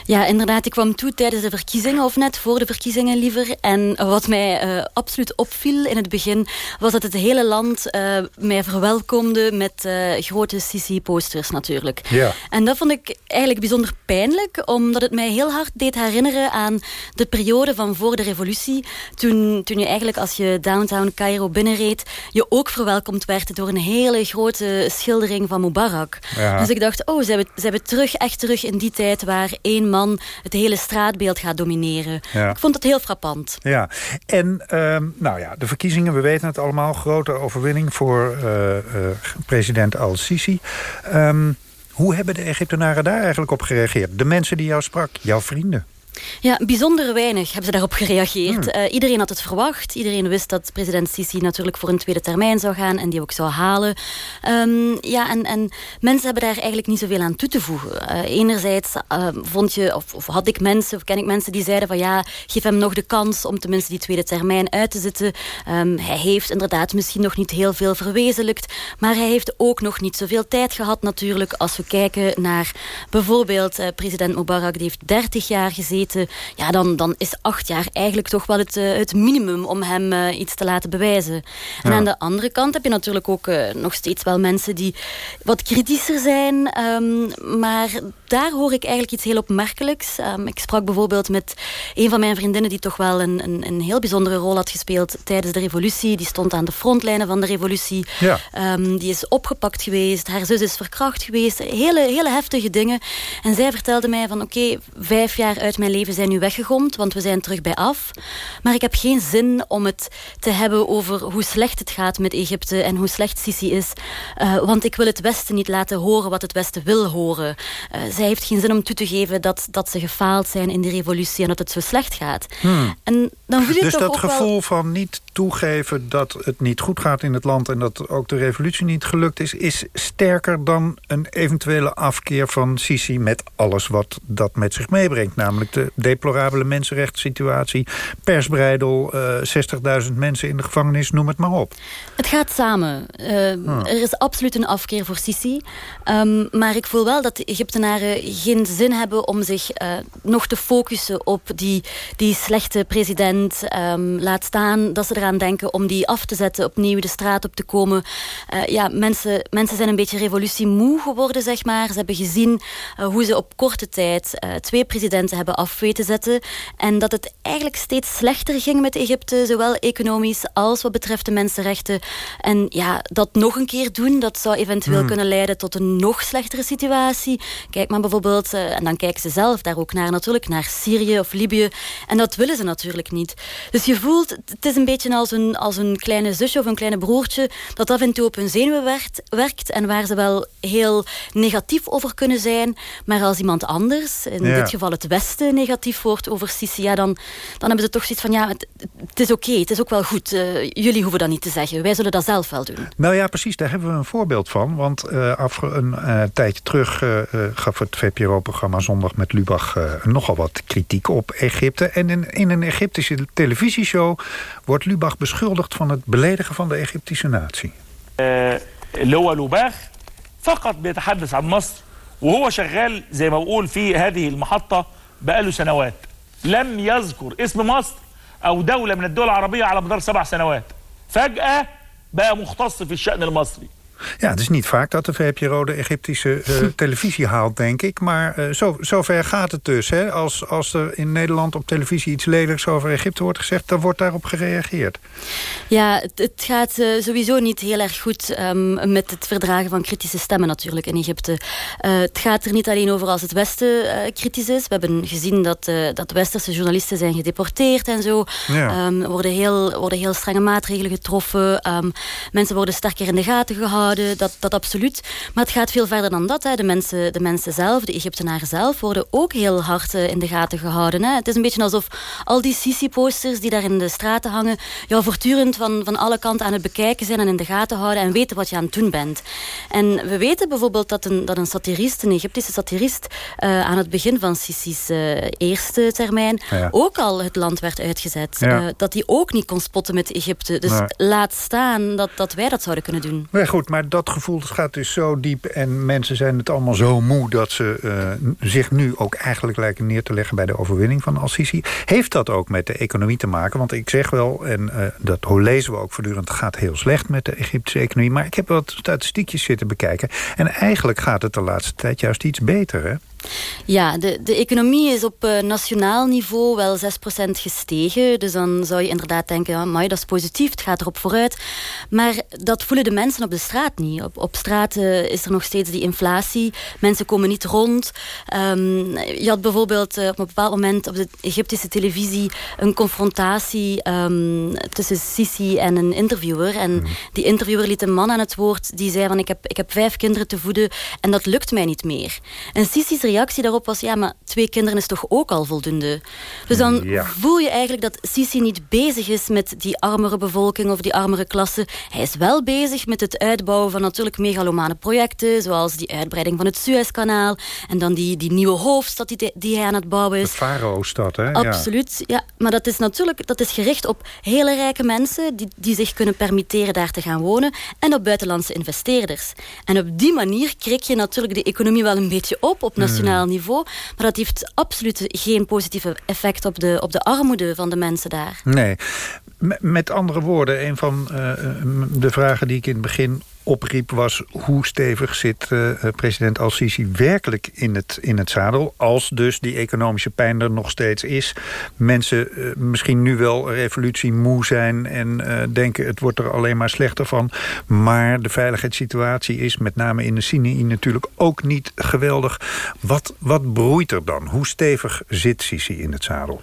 Speaker 22: Ja, inderdaad. Ik kwam toe tijdens de verkiezingen, of net voor de verkiezingen liever. En wat mij uh, absoluut opviel in het begin... was dat het hele land uh, mij verwelkomde met uh, grote Sisi-posters natuurlijk.
Speaker 16: Ja.
Speaker 22: En dat vond ik eigenlijk bijzonder pijnlijk... omdat het mij heel hard deed herinneren aan de periode van voor de revolutie. Toen, toen je eigenlijk als je downtown Cairo binnenreed... je ook verwelkomd werd door een hele grote schildering van Mubarak.
Speaker 16: Ja.
Speaker 22: Dus ik dacht, oh, ze hebben, ze hebben terug, echt terug in die tijd... waar één man het hele straatbeeld gaat domineren.
Speaker 16: Ja.
Speaker 22: Ik vond het heel frappant.
Speaker 16: Ja, en um, nou ja, de verkiezingen, we weten het allemaal... grote overwinning voor uh, uh, president al-Sisi. Um, hoe hebben de Egyptenaren daar eigenlijk op gereageerd? De mensen die jou sprak, jouw vrienden?
Speaker 22: Ja, bijzonder weinig hebben ze daarop gereageerd. Hmm. Uh, iedereen had het verwacht. Iedereen wist dat president Sisi natuurlijk voor een tweede termijn zou gaan... en die ook zou halen. Um, ja, en, en mensen hebben daar eigenlijk niet zoveel aan toe te voegen. Uh, enerzijds uh, vond je, of, of, had ik mensen, of ken ik mensen die zeiden van... ja, geef hem nog de kans om tenminste die tweede termijn uit te zitten. Um, hij heeft inderdaad misschien nog niet heel veel verwezenlijkt... maar hij heeft ook nog niet zoveel tijd gehad natuurlijk... als we kijken naar bijvoorbeeld president Mubarak... die heeft 30 jaar gezeten ja, dan, dan is acht jaar eigenlijk toch wel het, uh, het minimum om hem uh, iets te laten bewijzen. Ja. En aan de andere kant heb je natuurlijk ook uh, nog steeds wel mensen die wat kritischer zijn. Um, maar daar hoor ik eigenlijk iets heel opmerkelijks. Um, ik sprak bijvoorbeeld met een van mijn vriendinnen die toch wel een, een, een, heel bijzondere rol had gespeeld tijdens de revolutie. Die stond aan de frontlijnen van de revolutie.
Speaker 16: Ja.
Speaker 22: Um, die is opgepakt geweest. Haar zus is verkracht geweest. Hele, hele heftige dingen. En zij vertelde mij van oké, okay, vijf jaar uit mijn leven zijn nu weggegomd, want we zijn terug bij af. Maar ik heb geen zin om het te hebben over hoe slecht het gaat met Egypte en hoe slecht Sisi is. Uh, want ik wil het Westen niet laten horen wat het Westen wil horen. Uh, zij heeft geen zin om toe te geven dat, dat ze gefaald zijn in die revolutie en dat het zo slecht gaat.
Speaker 16: Hmm.
Speaker 22: En dan voel je
Speaker 16: dus
Speaker 22: toch
Speaker 16: dat gevoel
Speaker 22: wel...
Speaker 16: van niet toegeven dat het niet goed gaat in het land... en dat ook de revolutie niet gelukt is... is sterker dan een eventuele afkeer van Sisi... met alles wat dat met zich meebrengt. Namelijk de deplorabele mensenrechtssituatie, persbreidel... Uh, 60.000 mensen in de gevangenis, noem het maar op.
Speaker 22: Het gaat samen. Uh,
Speaker 16: Ah.
Speaker 22: Er is absoluut een afkeer voor Sisi. Um, maar ik voel wel dat de Egyptenaren geen zin hebben... om zich uh, nog te focussen op die, die slechte president. Um, laat staan dat ze eraan denken om die af te zetten... opnieuw de straat op te komen. Uh, ja, mensen, mensen zijn een beetje revolutiemoe geworden, zeg maar. Ze hebben gezien uh, hoe ze op korte tijd uh, twee presidenten hebben af weet te zetten. En dat het eigenlijk steeds slechter ging met Egypte, zowel economisch als wat betreft de mensenrechten. En ja, dat nog een keer doen, dat zou eventueel
Speaker 23: Hmm.
Speaker 22: kunnen leiden tot een nog slechtere situatie. Kijk maar bijvoorbeeld, eh, en dan kijken ze zelf daar ook naar natuurlijk, naar Syrië of Libië. En dat willen ze natuurlijk niet. Dus je voelt, het is een beetje als een, als een kleine zusje of een kleine broertje dat af en toe op hun zenuwen werkt, werkt en waar ze wel heel negatief over kunnen zijn. Maar als iemand anders, in
Speaker 16: Ja.
Speaker 22: dit geval het Westen, negatief wordt over Sisi, ja, dan, dan hebben ze toch zoiets van, ja, het, het is oké, het is ook wel goed. Eh, jullie hoeven dat niet te zeggen, wij zullen dat zelf wel doen.
Speaker 16: Nou ja, precies, daar hebben we een voorbeeld van. Want eh, afge- een eh, tijdje terug eh, eh, gaf het VPRO-programma Zondag met Lubach... eh, nogal wat kritiek op Egypte. En in, in een Egyptische televisieshow wordt Lubach beschuldigd... van het beledigen van de Egyptische natie.
Speaker 23: آه، اللي هو لوباخ فقط بيتحدث عن مصر وهو شغال زي ما بقول في هذه المحطة بقاله سنوات لم يذكر اسم مصر أو دولة من الدول العربية على مدار سبع سنوات. فجأة بقى مختص في الشأن المصري.
Speaker 16: Ja, het is niet vaak dat de VPRO de Egyptische eh, televisie haalt, denk ik. Maar eh, zo, zover gaat het dus. Hè? Als, als er in Nederland op televisie iets lelijks over Egypte wordt gezegd... dan wordt daarop gereageerd.
Speaker 22: Ja, het, het gaat eh, sowieso niet heel erg goed ehm, met het verdragen van kritische stemmen natuurlijk in Egypte. Het gaat er niet alleen over als het Westen kritisch is. We hebben gezien dat, dat Westerse journalisten zijn gedeporteerd en zo.
Speaker 23: Ja.
Speaker 22: Ehm, er worden heel, worden heel strenge maatregelen getroffen. Ehm, mensen worden sterker in de gaten gehouden. Dat, dat absoluut. Maar het gaat veel verder dan dat. Hè. De, mensen, de mensen zelf, de Egyptenaren zelf, worden ook heel hard eh, in de gaten gehouden. Hè. Het is een beetje alsof al die Sisi-posters die daar in de straten hangen... jou voortdurend van, van alle kanten aan het bekijken zijn en in de gaten houden... en weten wat je aan het doen bent. En we weten bijvoorbeeld dat een, dat een satirist, een Egyptische satirist... eh, aan het begin van Sisi's eh, eerste termijn...
Speaker 16: Ja.
Speaker 22: ook al het land werd uitgezet.
Speaker 16: Ja.
Speaker 22: Dat hij ook niet kon spotten met Egypte. Dus
Speaker 16: Nee.
Speaker 22: laat staan dat, dat wij dat zouden kunnen doen.
Speaker 16: Maar goed, maar dat gevoel gaat dus zo diep... en mensen zijn het allemaal zo moe... dat ze eh, zich nu ook eigenlijk lijken neer te leggen... bij de overwinning van Al-Sisi. Heeft dat ook met de economie te maken? Want ik zeg wel, en eh, dat lezen we ook voortdurend... gaat heel slecht met de Egyptische economie. Maar ik heb wat statistiekjes zitten bekijken. En eigenlijk gaat het de laatste tijd juist iets beter, hè?
Speaker 22: Ja, de, de economie is op eh, nationaal niveau wel 6% gestegen. Dus dan zou je inderdaad denken, ja, amai, dat is positief, het gaat erop vooruit. Maar dat voelen de mensen op de straat niet. Op, op straat eh, is er nog steeds die inflatie. Mensen komen niet rond. Ehm, je had bijvoorbeeld eh, op een bepaald moment op de Egyptische televisie... een confrontatie ehm, tussen Sisi en een interviewer. En die interviewer liet een man aan het woord die zei van... ik heb, ik heb vijf kinderen te voeden en dat lukt mij niet meer. En Sisi's reactie daarop was... ja, maar twee kinderen is toch ook al voldoende? Dus dan
Speaker 23: Ja.
Speaker 22: voel je eigenlijk dat Sisi niet bezig is met die armere bevolking of die armere klasse. Hij is wel bezig met het uitbouwen van natuurlijk megalomane projecten, zoals die uitbreiding van het Suezkanaal en dan die, die nieuwe hoofdstad die, die hij aan het bouwen
Speaker 16: De
Speaker 22: is.
Speaker 16: Faro-stad, hè?
Speaker 22: Absoluut, ja. Maar dat is natuurlijk dat is gericht op hele rijke mensen... Die, die zich kunnen permitteren daar te gaan wonen... en op buitenlandse investeerders. En op die manier krik je natuurlijk de economie wel een beetje op... op nationaal
Speaker 16: Hmm.
Speaker 22: niveau. Maar dat heeft absoluut geen positieve effect op de, op de armoede van de mensen daar.
Speaker 16: Nee. Met andere woorden, een van eh, m- de vragen die ik in het begin opriep... was hoe stevig zit eh, president Al-Sisi werkelijk in het, in het zadel... als dus die economische pijn er nog steeds is. Mensen eh, misschien nu wel revolutie moe zijn... en eh, denken het wordt er alleen maar slechter van. Maar de veiligheidssituatie is met name in de Sinai natuurlijk ook niet geweldig. Wat, wat broeit er dan? Hoe stevig zit Sisi in het zadel?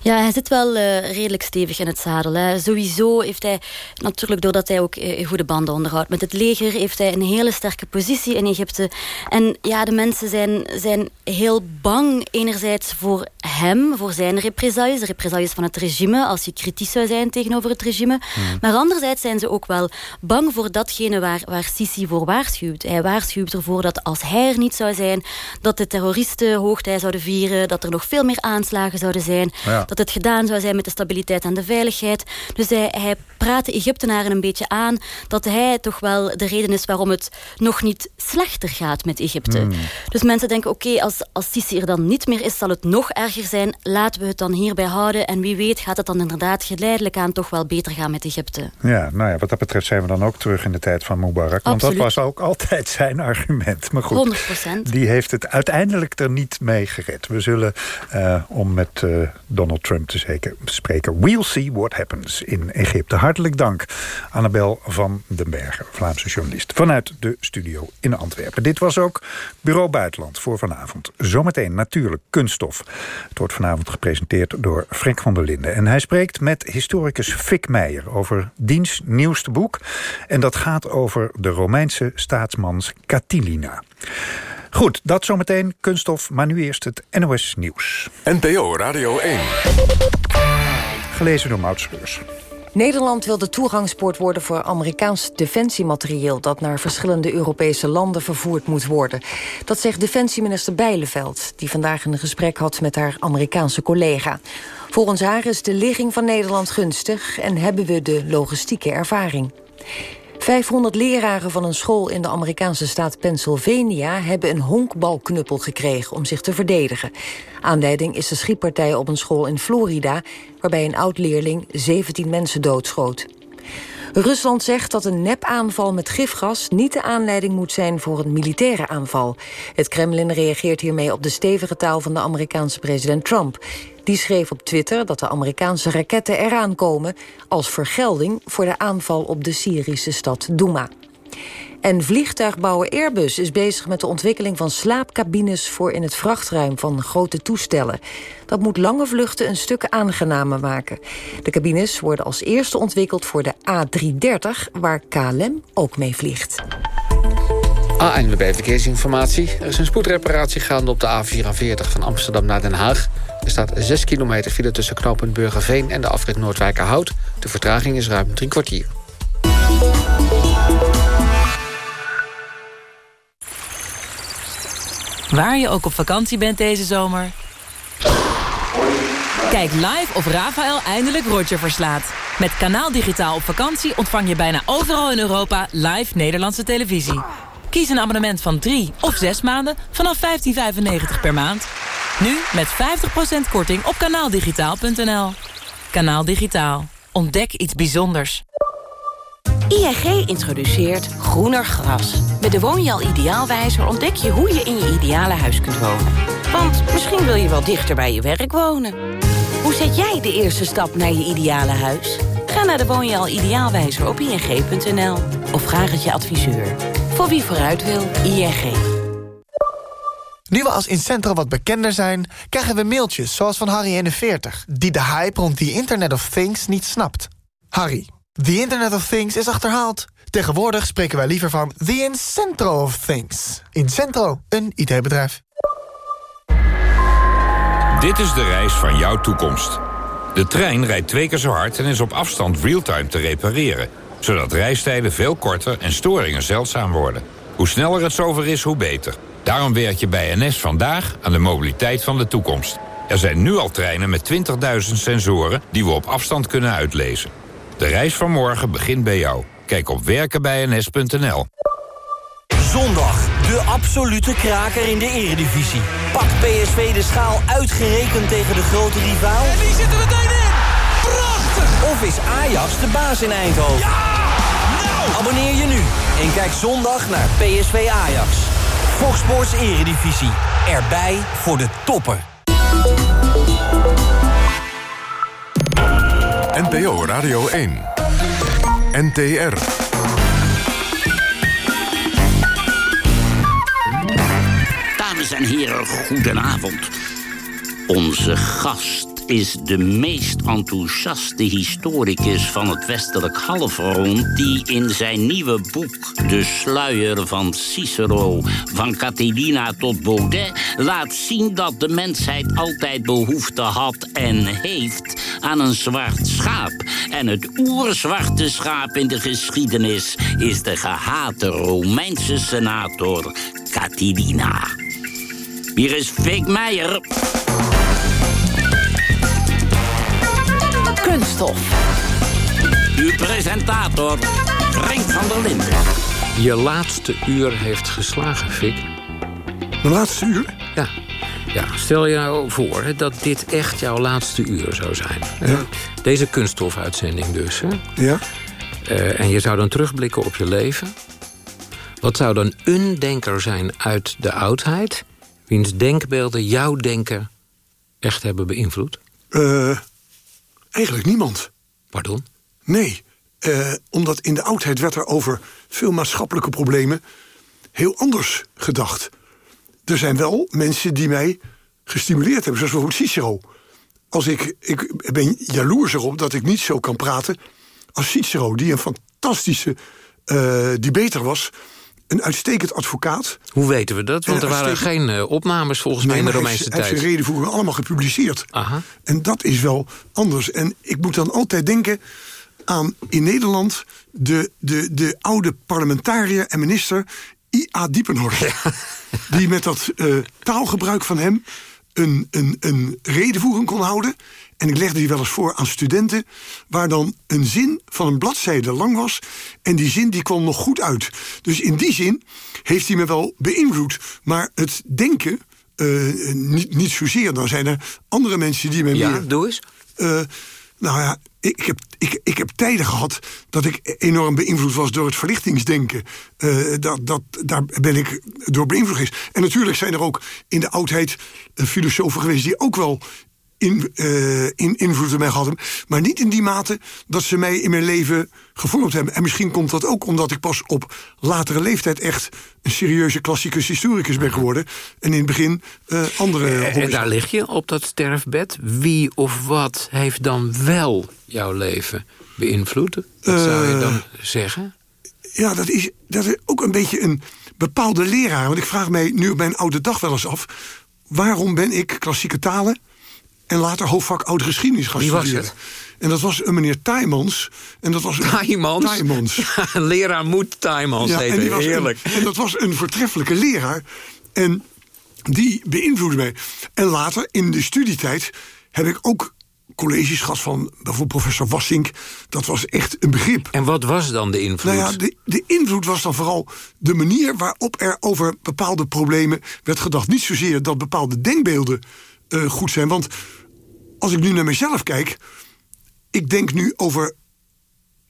Speaker 22: Ja, hij zit wel redelijk stevig in het zadel. Hè. Sowieso heeft hij, natuurlijk doordat hij ook goede banden onderhoudt met het leger, heeft hij een hele sterke positie in Egypte. En ja, de mensen zijn, zijn heel bang enerzijds voor hem, voor zijn represailles, de represailles van het regime, als je kritisch zou zijn tegenover het regime. Maar anderzijds zijn ze ook wel bang voor datgene waar, waar Sisi voor waarschuwt. Hij waarschuwt ervoor dat als hij er niet zou zijn, dat de terroristen hoogtij zouden vieren, dat er nog veel meer aanslagen zouden zijn,
Speaker 23: Ja.
Speaker 22: dat het gedaan zou zijn met de stabiliteit en de veiligheid. Dus hij, hij praat de Egyptenaren een beetje aan dat hij toch wel wel de reden is waarom het nog niet slechter gaat met Egypte.
Speaker 24: Hmm.
Speaker 22: Dus mensen denken, oké, als, als Sisi er dan niet meer is, zal het nog erger zijn. Laten we het dan hierbij houden. En wie weet gaat het dan inderdaad geleidelijk aan toch wel beter gaan met Egypte.
Speaker 16: Ja, nou ja, wat dat betreft zijn we dan ook terug in de tijd van Mubarak. Want dat was ook altijd zijn argument. Maar goed,
Speaker 22: 100%.
Speaker 16: die heeft het uiteindelijk er niet mee gered. We zullen, eh, om met eh, Donald Trump te zeker spreken... We'll see what happens in Egypte. Hartelijk dank, Annabel van den Bergen, Journalist... vanuit de studio in Antwerpen. Dit was ook Bureau Buitenland voor vanavond. Zometeen natuurlijk kunststof. Het wordt vanavond gepresenteerd door Frank van der Linden. En hij spreekt met historicus Fik Meijer over diens nieuwste boek. En dat gaat over de Romeinse staatsmans Catilina. Goed, dat zometeen kunststof, maar nu eerst het NOS Nieuws.
Speaker 15: NPO Radio 1.
Speaker 16: Gelezen door Maud Schreurs.
Speaker 24: Nederland wil de toegangspoort worden voor Amerikaans defensiematerieel... dat naar verschillende Europese landen vervoerd moet worden. Dat zegt defensieminister Bijleveld... die vandaag een gesprek had met haar Amerikaanse collega. Volgens haar is de ligging van Nederland gunstig... en hebben we de logistieke ervaring. 500 leraren van een school in de Amerikaanse staat Pennsylvania... hebben een honkbalknuppel gekregen om zich te verdedigen. Aanleiding is de schietpartij op een school in Florida... waarbij een oud-leerling 17 mensen doodschoot. Rusland zegt dat een nepaanval met gifgas niet de aanleiding moet zijn voor een militaire aanval. Het Kremlin reageert hiermee op de stevige taal van de Amerikaanse president Trump. Die schreef op Twitter dat de Amerikaanse raketten eraan komen als vergelding voor de aanval op de Syrische stad Douma. En vliegtuigbouwer Airbus is bezig met de ontwikkeling van slaapcabines voor in het vrachtruim van grote toestellen. Dat moet lange vluchten een stuk aangenamer maken. De cabines worden als eerste ontwikkeld voor de A330, waar KLM ook mee vliegt.
Speaker 21: ANWB Verkeersinformatie. Er is een spoedreparatie gaande op de A44 van Amsterdam naar Den Haag. Er staat 6 kilometer file tussen knooppunt Burgerveen en de afrit Noordwijkerhout. De vertraging is ruim drie kwartier.
Speaker 25: Waar je ook op vakantie bent deze zomer. Kijk live of Rafael eindelijk Roger verslaat. Met Kanaal Digitaal op vakantie ontvang je bijna overal in Europa live Nederlandse televisie. Kies een abonnement van 3 of 6 maanden vanaf 15,95 per maand. Nu met 50% korting op kanaaldigitaal.nl. Kanaal Digitaal. Ontdek iets bijzonders.
Speaker 26: ING introduceert groener gras. Met de Woonjaal Ideaalwijzer ontdek je hoe je in je ideale huis kunt wonen. Want misschien wil je wel dichter bij je werk wonen. Hoe zet jij de eerste stap naar je ideale huis? Ga naar de Woonjaal Ideaalwijzer op ing.nl. Of vraag het je adviseur. Voor wie vooruit wil, ING.
Speaker 27: Nu we als Incentro wat bekender zijn, krijgen we mailtjes zoals van Harry41... die de hype rond the Internet of Things niet snapt. Harry, the Internet of Things is achterhaald. Tegenwoordig spreken wij liever van the Incentro of Things. Incentro, een IT-bedrijf.
Speaker 28: Dit is de reis van jouw toekomst. De trein rijdt twee keer zo hard en is op afstand real-time te repareren... zodat reistijden veel korter en storingen zeldzaam worden. Hoe sneller het zover is, hoe beter. Daarom werk je bij NS vandaag aan de mobiliteit van de toekomst. Er zijn nu al treinen met 20.000 sensoren die we op afstand kunnen uitlezen. De reis van morgen begint bij jou. Kijk op werkenbijns.nl.
Speaker 7: Zondag, de absolute kraker in de eredivisie. Pak PSV de schaal uitgerekend tegen de grote rivaal? En die zitten meteen in! Prachtig! Of is Ajax de baas in Eindhoven? Ja! Abonneer je nu en kijk zondag naar PSV Ajax. Fox Sports Eredivisie. Erbij voor de toppen.
Speaker 15: NPO Radio 1. NTR.
Speaker 29: Dames en heren, goedenavond. Onze gast is de meest enthousiaste historicus van het westelijk halfrond... die in zijn nieuwe boek De Sluier van Cicero... van Catilina tot Baudet laat zien dat de mensheid altijd behoefte had en heeft... aan een zwart schaap. En het oerzwarte schaap in de geschiedenis... is de gehate Romeinse senator Catilina. Hier is Fik Meijer.
Speaker 26: Kunststof.
Speaker 29: Uw presentator, Frank van der Linden.
Speaker 30: Je laatste uur heeft geslagen, Fik.
Speaker 31: Mijn laatste uur?
Speaker 30: Ja. ja. Stel je nou voor hè, dat dit echt jouw laatste uur zou zijn.
Speaker 31: Ja.
Speaker 30: Deze kunststofuitzending dus. Hè?
Speaker 31: Ja.
Speaker 30: Eh, en je zou dan terugblikken op je leven. Wat zou dan een denker zijn uit de oudheid... wiens denkbeelden jouw denken echt hebben beïnvloed?
Speaker 31: Eh, eigenlijk niemand.
Speaker 30: Pardon?
Speaker 31: Nee, eh, omdat in de oudheid werd er over veel maatschappelijke problemen heel anders gedacht. Er zijn wel mensen die mij gestimuleerd hebben, zoals bijvoorbeeld Cicero. Als ik, ik ben jaloers erop dat ik niet zo kan praten als Cicero, die een fantastische eh debater was. Een uitstekend advocaat.
Speaker 30: Hoe weten we dat? Want er waren
Speaker 31: uitstekend-
Speaker 30: geen eh, opnames volgens mij in de Romeinse
Speaker 31: heeft- hij heeft
Speaker 30: tijd.
Speaker 31: zijn redenvoeringen allemaal gepubliceerd. En dat is wel anders. En ik moet dan altijd denken aan in Nederland de, de, de oude parlementariër en minister I.A. Diepenhorst. Die met dat eh, taalgebruik van hem een, een, een redenvoering kon houden. En ik legde die wel eens voor aan studenten... waar dan een zin van een bladzijde lang was... en die zin die kwam nog goed uit. Dus in die zin heeft hij me wel beïnvloed. Maar het denken, eh, niet, niet zozeer. Dan zijn er andere mensen die me
Speaker 30: Ja,
Speaker 31: meer...
Speaker 30: doe eens.
Speaker 31: Eh, nou ja, ik, heb, ik, ik heb tijden gehad dat ik enorm beïnvloed was door het verlichtingsdenken. Eh, dat, dat, daar ben ik door beïnvloed geweest. En natuurlijk zijn er ook in de oudheid eh, filosofen geweest die ook wel in, eh, in invloed op mij gehad hebben. Maar niet in die mate dat ze mij in mijn leven gevormd hebben. En misschien komt dat ook omdat ik pas op latere leeftijd echt een serieuze klassicus historicus ben geworden. En in het begin eh, andere.
Speaker 30: En, en
Speaker 31: hobby's
Speaker 30: daar lig je op dat sterfbed. Wie of wat heeft dan wel jouw leven beïnvloed? Wat zou je
Speaker 31: Eh,
Speaker 30: dan zeggen?
Speaker 31: Ja, dat is, dat is ook een beetje een bepaalde leraar. Want ik vraag mij nu op mijn oude dag wel eens af... waarom ben ik klassieke talen en later hoofdvak oude geschiedenis gaan
Speaker 30: Wie was
Speaker 31: studeren?
Speaker 30: het?
Speaker 31: En dat was een meneer Tijmans. En dat was een
Speaker 30: Tijmans?
Speaker 31: Tijmans.
Speaker 30: Ja, leraar moet Tijmans
Speaker 31: en was een-
Speaker 30: Heerlijk.
Speaker 31: en dat was een voortreffelijke leraar. En die beïnvloedde mij. En later, in de studietijd, heb ik ook colleges gehad van bijvoorbeeld professor Wassink. Dat was echt een begrip.
Speaker 30: En wat was dan de invloed?
Speaker 31: Nou ja, de, de invloed was dan vooral de manier waarop er over bepaalde problemen werd gedacht. Niet zozeer dat bepaalde denkbeelden eh, goed zijn. Want als ik nu naar mezelf kijk, ik denk nu over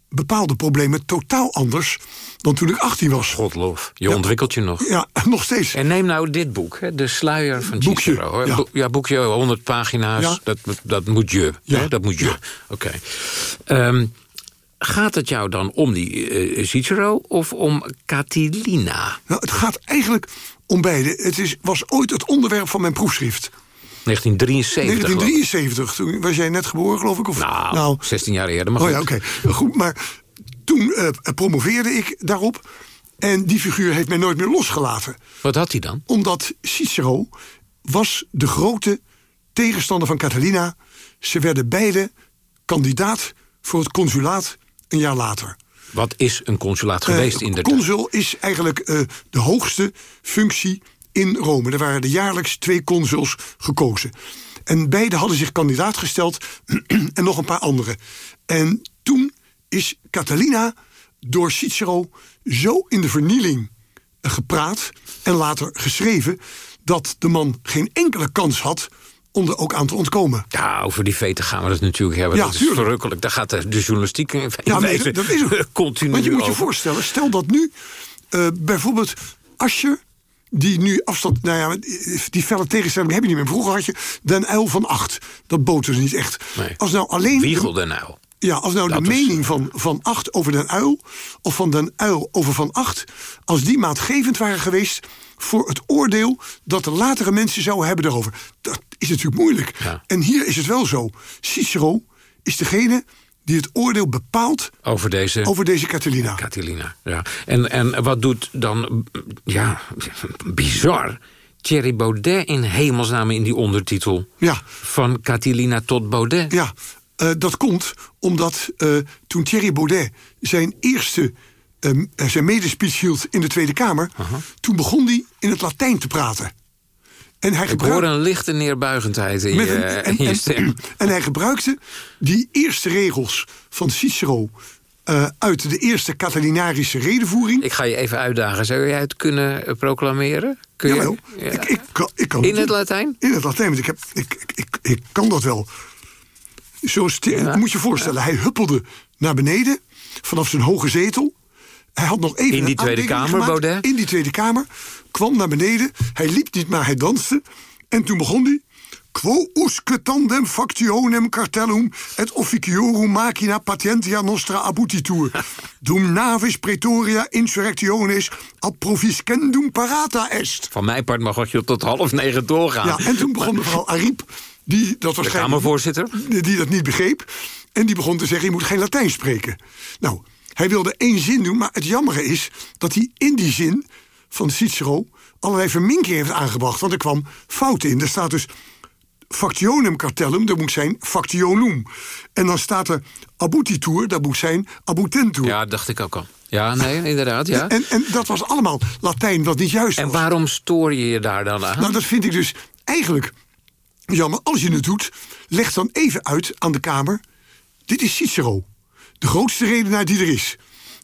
Speaker 31: bepaalde problemen totaal anders dan toen ik 18 was.
Speaker 30: Godlof. Je ontwikkelt je nog.
Speaker 31: Ja, nog steeds.
Speaker 30: En neem nou dit boek, hè, De Sluier van
Speaker 31: Boekje,
Speaker 30: Cicero.
Speaker 31: ja.
Speaker 30: Bo- ja, boekje, 100 pagina's.
Speaker 31: Ja.
Speaker 30: Dat, dat moet je.
Speaker 31: Ja.
Speaker 30: Hè, dat moet je. Oké. Ehm, gaat het jou dan om die eh, Cicero of om Catilina?
Speaker 31: Nou, het gaat eigenlijk om beide. Het is, was ooit het onderwerp van mijn proefschrift.
Speaker 30: 1973. geloof ik.
Speaker 31: 1973. Toen was jij net geboren, geloof ik? Of,
Speaker 30: Nou, 16 jaar eerder. Maar
Speaker 31: oh
Speaker 30: goed.
Speaker 31: ja, oké. Goed, maar toen eh, promoveerde ik daarop. En die figuur heeft mij nooit meer losgelaten.
Speaker 30: Wat had hij dan?
Speaker 31: Omdat Cicero was de grote tegenstander van Catalina. Ze werden beide kandidaat voor het consulaat een jaar later.
Speaker 30: Wat is een consulaat geweest
Speaker 31: Eh,
Speaker 30: in de
Speaker 31: Consul is eigenlijk eh, de hoogste functie in Rome. Er waren er jaarlijks twee consuls gekozen. En beide hadden zich kandidaat gesteld en nog een paar anderen. En toen is Catalina door Cicero zo in de vernieling gepraat en later geschreven dat de man geen enkele kans had om er ook aan te ontkomen.
Speaker 30: Ja, over die veten gaan we het natuurlijk hebben.
Speaker 31: Ja,
Speaker 30: dat is verrukkelijk. Daar gaat de, de journalistiek in
Speaker 31: Ja, nee, dat, dat is
Speaker 30: continu
Speaker 31: Want je moet je
Speaker 30: over.
Speaker 31: voorstellen, stel dat nu eh, bijvoorbeeld Asje, die nu afstand, nou ja, die felle tegenstelling heb je niet meer. Vroeger had je Den Uil van 8. Dat boten ze niet echt.
Speaker 30: Nee.
Speaker 31: Als nou alleen.
Speaker 30: Wiegel den Uyl.
Speaker 31: Ja, als nou
Speaker 30: Dat
Speaker 31: de
Speaker 30: is-
Speaker 31: mening van Van Acht over Den Uil... of van Den Uil over Van Acht... als die maatgevend waren geweest voor het oordeel... dat de latere mensen zouden hebben daarover. Dat is natuurlijk moeilijk. En hier is het wel zo. Cicero is degene die het oordeel bepaalt...
Speaker 30: Over deze...
Speaker 31: over deze Catilina.
Speaker 30: Catilina, ja. En, en wat doet dan, ja, bizar... Thierry Baudet in hemelsnaam in die ondertitel.
Speaker 31: Ja.
Speaker 30: Van Catilina tot Baudet.
Speaker 31: Ja, eh, dat komt omdat eh, toen Thierry Baudet zijn eerste ehm, eh, zijn medespeech hield in de Tweede Kamer, toen begon hij in het Latijn te praten. En hij
Speaker 30: Ik
Speaker 31: gebruikte-
Speaker 30: hoor een lichte neerbuigendheid in je,
Speaker 31: een- en,
Speaker 30: in je stem.
Speaker 31: en hij gebruikte die eerste regels van Cicero eh, uit de eerste Catilinarische redenvoering.
Speaker 30: Ik ga je even uitdagen. Zou jij het kunnen eh, proclameren? Kun je,
Speaker 31: Jawel.
Speaker 30: Ja.
Speaker 31: Ik, ik, kan, ik kan
Speaker 30: In het Latijn?
Speaker 31: In het Latijn, want ik, heb, ik, ik, ik, kan dat wel. Zo moet je je voorstellen, hij huppelde naar beneden vanaf zijn hoge zetel. Hij had nog even
Speaker 30: In die Tweede Kamer,
Speaker 31: gemaakt.
Speaker 30: Baudet?
Speaker 31: In die Tweede Kamer, kwam naar beneden. Hij liep niet, maar hij danste. En toen begon hij... Quo usque tandem factionem cartellum et officiorum machina patientia nostra abutitur. Dum navis praetoria insurrectionis ad proviscendum parata est.
Speaker 30: Van mijn part mag je tot half negen doorgaan.
Speaker 31: Ja, en toen begon mevrouw Ariep, die dat waarschijnlijk...
Speaker 30: Kamervoorzitter.
Speaker 31: Die dat niet begreep. En die begon te zeggen, je moet geen Latijn spreken. Nou, hij wilde één zin doen, maar het jammere is... dat hij in die zin van Cicero allerlei verminking heeft aangebracht. Want er kwam fout in. Er staat dus factionem cartellum, dat moet zijn factionum. En dan staat er abutitur, dat moet zijn abutentur.
Speaker 30: Ja, dacht ik ook al. Ja, nee, inderdaad, ja.
Speaker 31: En, en dat was allemaal Latijn wat niet juist was.
Speaker 30: En waarom stoor je je daar dan aan?
Speaker 31: Nou, dat vind ik dus eigenlijk jammer. Als je het doet, leg dan even uit aan de Kamer. Dit is Cicero. De grootste redenaar die er is.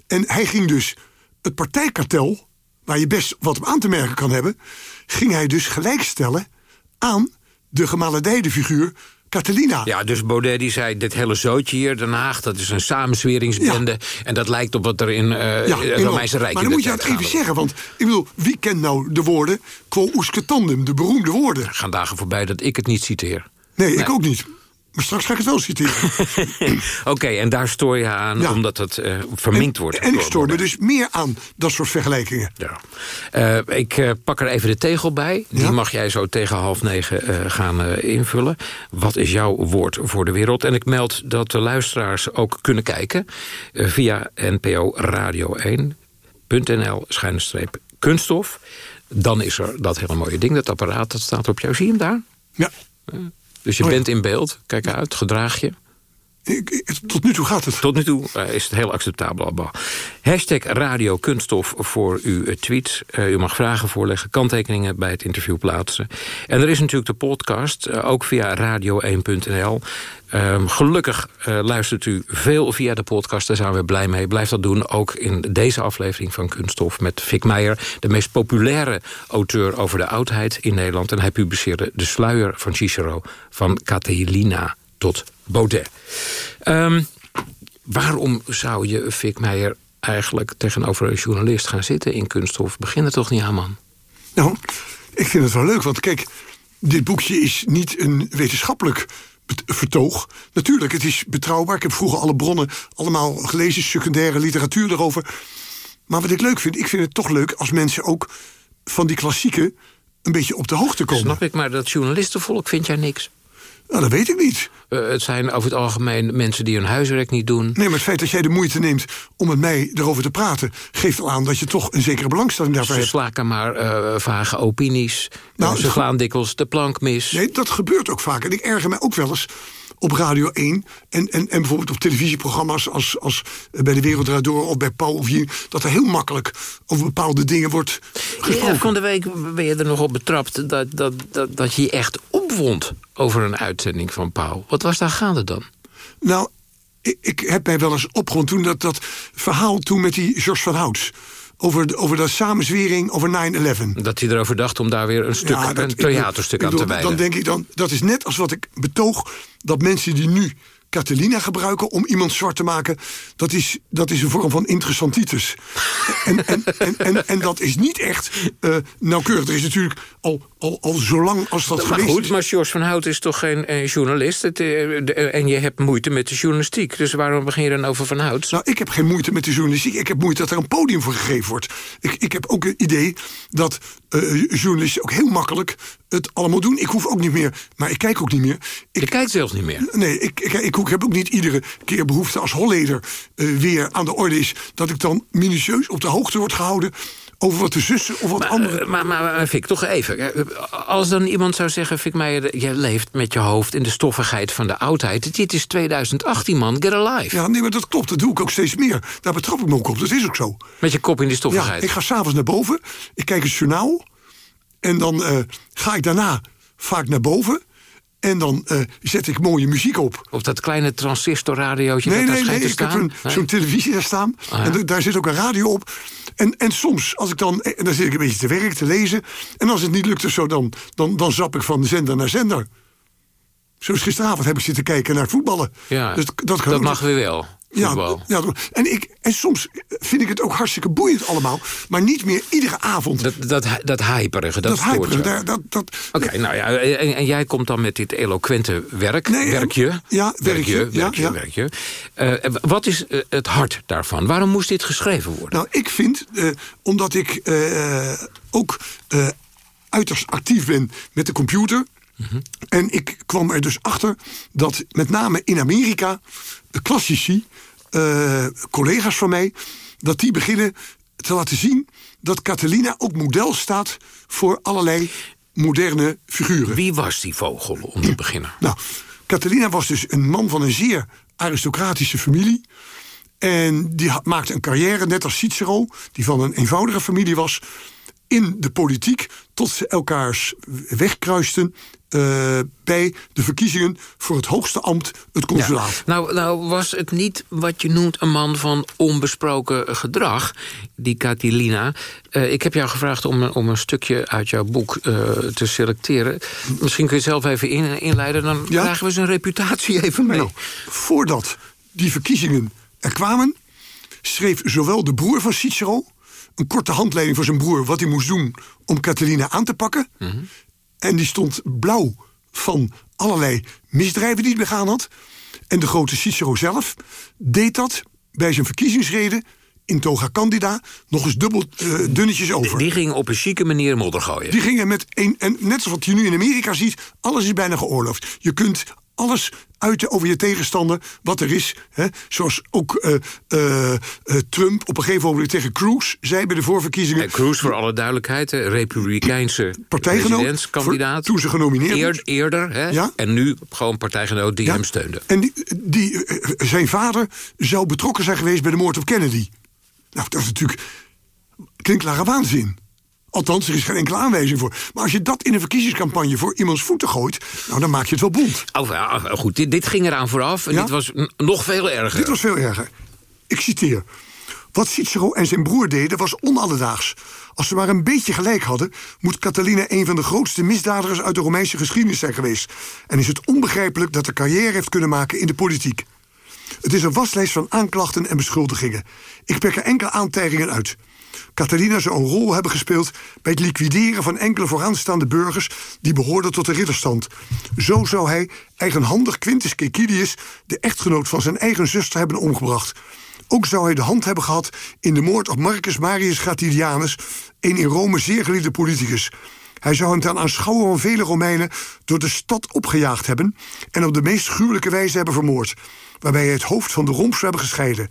Speaker 31: En hij ging dus het partijkartel, waar je best wat op aan te merken kan hebben... ging hij dus gelijkstellen aan de gemaledijde figuur Catalina.
Speaker 30: Ja, dus Baudet die zei, dit hele zootje hier, Den Haag... dat is een samenzweringsbende. En dat lijkt op wat er in eh
Speaker 31: Ja,
Speaker 30: het. Romeinse Rijk
Speaker 31: Maar dan moet je het even zeggen, want ik bedoel, wie kent nou de woorden quo usque tandem, de beroemde woorden?
Speaker 30: Er gaan dagen voorbij dat ik het niet citeer.
Speaker 31: Nee, ik
Speaker 30: Nee.
Speaker 31: ook niet. Maar straks ga ik het wel citeren.
Speaker 30: Oké, en daar stoor je aan
Speaker 31: Ja.
Speaker 30: omdat het eh, verminkt wordt.
Speaker 31: En ik stoor me dus meer aan dat soort vergelijkingen.
Speaker 30: Ja. Eh, ik eh, pak er even de tegel bij. Die
Speaker 31: Ja?
Speaker 30: mag jij zo tegen half negen gaan invullen. Wat is jouw woord voor de wereld? En ik meld dat de luisteraars ook kunnen kijken... via NPO Radio 1.nl schuine-streep kunststof. Dan is er dat hele mooie ding, dat apparaat, dat staat op jou. Zie je hem daar?
Speaker 31: Ja.
Speaker 30: Dus je
Speaker 31: Oh ja.
Speaker 30: bent in beeld. Kijk uit, gedraag je.
Speaker 31: Tot nu toe gaat het.
Speaker 30: Tot nu toe eh, is het heel acceptabel allemaal. Hashtag Radio Kunststof voor uw eh, tweets. Eh, u mag vragen voorleggen, kanttekeningen bij het interview plaatsen. En er is natuurlijk de podcast, ook via radio1.nl. Ehm, gelukkig luistert u veel via de podcast, daar zijn we blij mee. Blijf dat doen, ook in deze aflevering van Kunststof... met Vic Meijer, de meest populaire auteur over de oudheid in Nederland. En hij publiceerde De Sluier van Cicero, van Catilina tot Baudet. Ehm, waarom zou je, Vic Meijer, eigenlijk tegenover een journalist gaan zitten in Kunststof? Begin er toch niet aan, man?
Speaker 31: Nou, ik vind het wel leuk, want kijk, dit boekje is niet een wetenschappelijk vertoog. Natuurlijk, het is betrouwbaar. Ik heb vroeger alle bronnen allemaal gelezen, secundaire literatuur erover. Maar wat ik leuk vind, ik vind het toch leuk als mensen ook van die klassieken een beetje op de hoogte komen.
Speaker 30: Snap ik, maar dat journalistenvolk vind jij niks.
Speaker 31: Nou, dat weet ik niet.
Speaker 30: Eh, het zijn over het algemeen mensen die hun huiswerk niet doen.
Speaker 31: Nee, maar het feit dat jij de moeite neemt om met mij erover te praten... geeft al aan dat je toch een zekere belangstelling
Speaker 30: Ze
Speaker 31: hebt.
Speaker 30: slaken maar eh, vage opinies.
Speaker 31: Nou,
Speaker 30: ze
Speaker 31: het-
Speaker 30: slaan dikwijls de plank mis.
Speaker 31: Nee, dat gebeurt ook vaak. En ik erger mij ook wel eens op Radio 1... en, en, en bijvoorbeeld op televisieprogramma's als, als bij De Wereld Draait Door... of bij Pauw of hier, dat er heel makkelijk over bepaalde dingen wordt gesproken.
Speaker 30: Ja, van de week ben je er nog op betrapt dat, dat, dat, dat je je echt opwond over een uitzending van Pauw. Wat was daar gaande dan?
Speaker 31: Nou, ik, ik heb mij wel eens opgewonden toen dat, dat verhaal toen met die George van Houts... over, de- over de samenzwering over 9-11.
Speaker 30: Dat hij erover dacht om daar weer een stuk,
Speaker 31: Ja, dat-
Speaker 30: een
Speaker 31: ik
Speaker 30: theaterstuk
Speaker 31: bedoel,
Speaker 30: aan te wijden.
Speaker 31: Dan denk ik dan, dat is net als wat ik betoog... dat mensen die nu Catalina gebruiken om iemand zwart te maken... dat is, dat is een vorm van interessantitis. en, en, en, en, en dat is niet echt eh, nauwkeurig. Er is natuurlijk al, al, al zo lang als dat
Speaker 30: maar
Speaker 31: geweest
Speaker 30: goed,
Speaker 31: is...
Speaker 30: maar George van Hout is toch geen eh, journalist? Het, eh, de- en je hebt moeite met de journalistiek. Dus waarom begin je dan over Van Hout?
Speaker 31: Nou, ik heb geen moeite met de journalistiek. Ik heb moeite dat er een podium voor gegeven wordt. Ik, ik heb ook het idee dat eh, journalisten ook heel makkelijk het allemaal doen. Ik hoef ook niet meer, maar ik kijk ook niet meer. Ik,
Speaker 30: Je kijkt zelfs niet meer.
Speaker 31: Nee, ik, ik, ik, ik heb ook niet iedere keer behoefte als Holleder eh, weer aan de orde is... dat ik dan minutieus op de hoogte word gehouden over wat de zussen of wat andere...
Speaker 30: Eh, Maar, maar, maar Fik, toch even. Eh, Als dan iemand zou zeggen, Fik Meijer... je leeft met je hoofd in de stoffigheid van de oudheid. Dit is 2018, man. Get alive.
Speaker 31: Ja, nee, maar dat klopt. Dat doe ik ook steeds meer. Daar betrap ik me ook op. Dat is ook zo.
Speaker 30: Met je kop in de
Speaker 31: Ja,
Speaker 30: stoffigheid.
Speaker 31: ik ga s'avonds naar boven. Ik kijk het journaal. En dan eh, ga ik daarna vaak naar boven. En dan eh, zet ik mooie muziek op.
Speaker 30: Op dat kleine transistorradiootje
Speaker 31: Nee,
Speaker 30: dat daar
Speaker 31: nee,
Speaker 30: schijnt
Speaker 31: nee. Ik heb
Speaker 30: staan?
Speaker 31: een-
Speaker 30: Nee?
Speaker 31: zo'n televisie daar staan.
Speaker 30: Ah, ja.
Speaker 31: En da- daar zit ook een radio op. En, en soms, als ik dan, en dan zit ik een beetje te werk, te lezen. En als het niet lukt of zo, dan, dan, dan zap ik van zender naar zender. Zoals gisteravond heb ik zitten kijken naar voetballen.
Speaker 30: Ja,
Speaker 31: Dus
Speaker 30: dat,
Speaker 31: ook.
Speaker 30: mag weer wel.
Speaker 31: Ja,
Speaker 30: voetbal.
Speaker 31: ja, en, ik, en soms vind ik het ook hartstikke boeiend allemaal. Maar niet meer iedere avond.
Speaker 30: Dat, dat, dat hyperige, dat,
Speaker 31: Dat hyperige, daar- dat, dat,
Speaker 30: Oké, nou ja, en, en jij komt dan met dit eloquente werk.
Speaker 31: Nee,
Speaker 30: werkje.
Speaker 31: ja, werkje,
Speaker 30: Werkje, werkje,
Speaker 31: ja.
Speaker 30: werkje. Eh, wat is eh, het hart daarvan? Waarom moest dit geschreven worden?
Speaker 31: Nou, ik vind, eh, omdat ik ook uiterst actief ben met de computer. En ik kwam er dus achter dat met name in Amerika de klassici, eh, collega's van mij, dat die beginnen te laten zien dat Catalina ook model staat voor allerlei moderne figuren.
Speaker 30: Wie was die vogel om te beginnen?
Speaker 31: Nou, Catalina was dus een man van een zeer aristocratische familie. En die maakte een carrière, net als Cicero, die van een eenvoudige familie was, in de politiek, tot ze elkaars weg kruisten eh, bij de verkiezingen voor het hoogste ambt, het consulaat.
Speaker 30: Nou, nou was het niet wat je noemt een man van onbesproken gedrag, die Catilina. Eh, ik heb jou gevraagd om, een- om een stukje uit jouw boek eh, te selecteren. Misschien kun je zelf even in, inleiden, dan krijgen we zijn reputatie even mee.
Speaker 31: Nou, voordat die verkiezingen er kwamen, schreef zowel de broer van Cicero een korte handleiding voor zijn broer wat hij moest doen om Catalina aan te pakken. En die stond blauw van allerlei misdrijven die hij begaan had. En de grote Cicero zelf deed dat bij zijn verkiezingsrede in Toga Candida nog eens dubbel eh, dunnetjes over.
Speaker 30: Die ging op een chique manier modder gooien.
Speaker 31: Die gingen met een. En net zoals wat je nu in Amerika ziet, alles is bijna geoorloofd. Je kunt alles uiten over je tegenstander, wat er is. Hè? Zoals ook eh, eh, eh, Trump op een gegeven moment tegen Cruz zei bij de voorverkiezingen.
Speaker 30: En Cruz, voor alle duidelijkheid, de republikeinse
Speaker 31: Partijgenoot,
Speaker 30: presidentskandidaat.
Speaker 31: toen ze genomineerd
Speaker 30: Eer- eerder, hè?
Speaker 31: Ja.
Speaker 30: en nu gewoon partijgenoot die
Speaker 31: Ja.
Speaker 30: hem steunde.
Speaker 31: En die, die, zijn vader zou betrokken zijn geweest bij de moord op Kennedy. Nou, dat is natuurlijk klinkklare waanzin. Althans, er is geen enkele aanwijzing voor. Maar als je dat in een verkiezingscampagne voor iemands voeten gooit... nou, dan maak je het wel bond.
Speaker 30: Oh, ja, goed, dit, dit ging eraan vooraf en
Speaker 31: Ja?
Speaker 30: dit was nog veel erger.
Speaker 31: Dit was veel erger. Ik citeer. Wat Cicero en zijn broer deden was onalledaags. Als ze maar een beetje gelijk hadden... moet Catalina een van de grootste misdadigers... uit de Romeinse geschiedenis zijn geweest. En is het onbegrijpelijk dat ze carrière heeft kunnen maken in de politiek. Het is een waslijst van aanklachten en beschuldigingen. Ik pik er enkele aantijgingen uit. Catalina zou een rol hebben gespeeld bij het liquideren van enkele vooraanstaande burgers die behoorden tot de ridderstand. Zo zou hij eigenhandig Quintus Cecilius, de echtgenoot van zijn eigen zuster, hebben omgebracht. Ook zou hij de hand hebben gehad in de moord op Marcus Marius Gratilianus, een in Rome zeer geliefde politicus. Hij zou hem ten aanschouwen van vele Romeinen door de stad opgejaagd hebben en op de meest gruwelijke wijze hebben vermoord, waarbij hij het hoofd van de romp zou hebben gescheiden.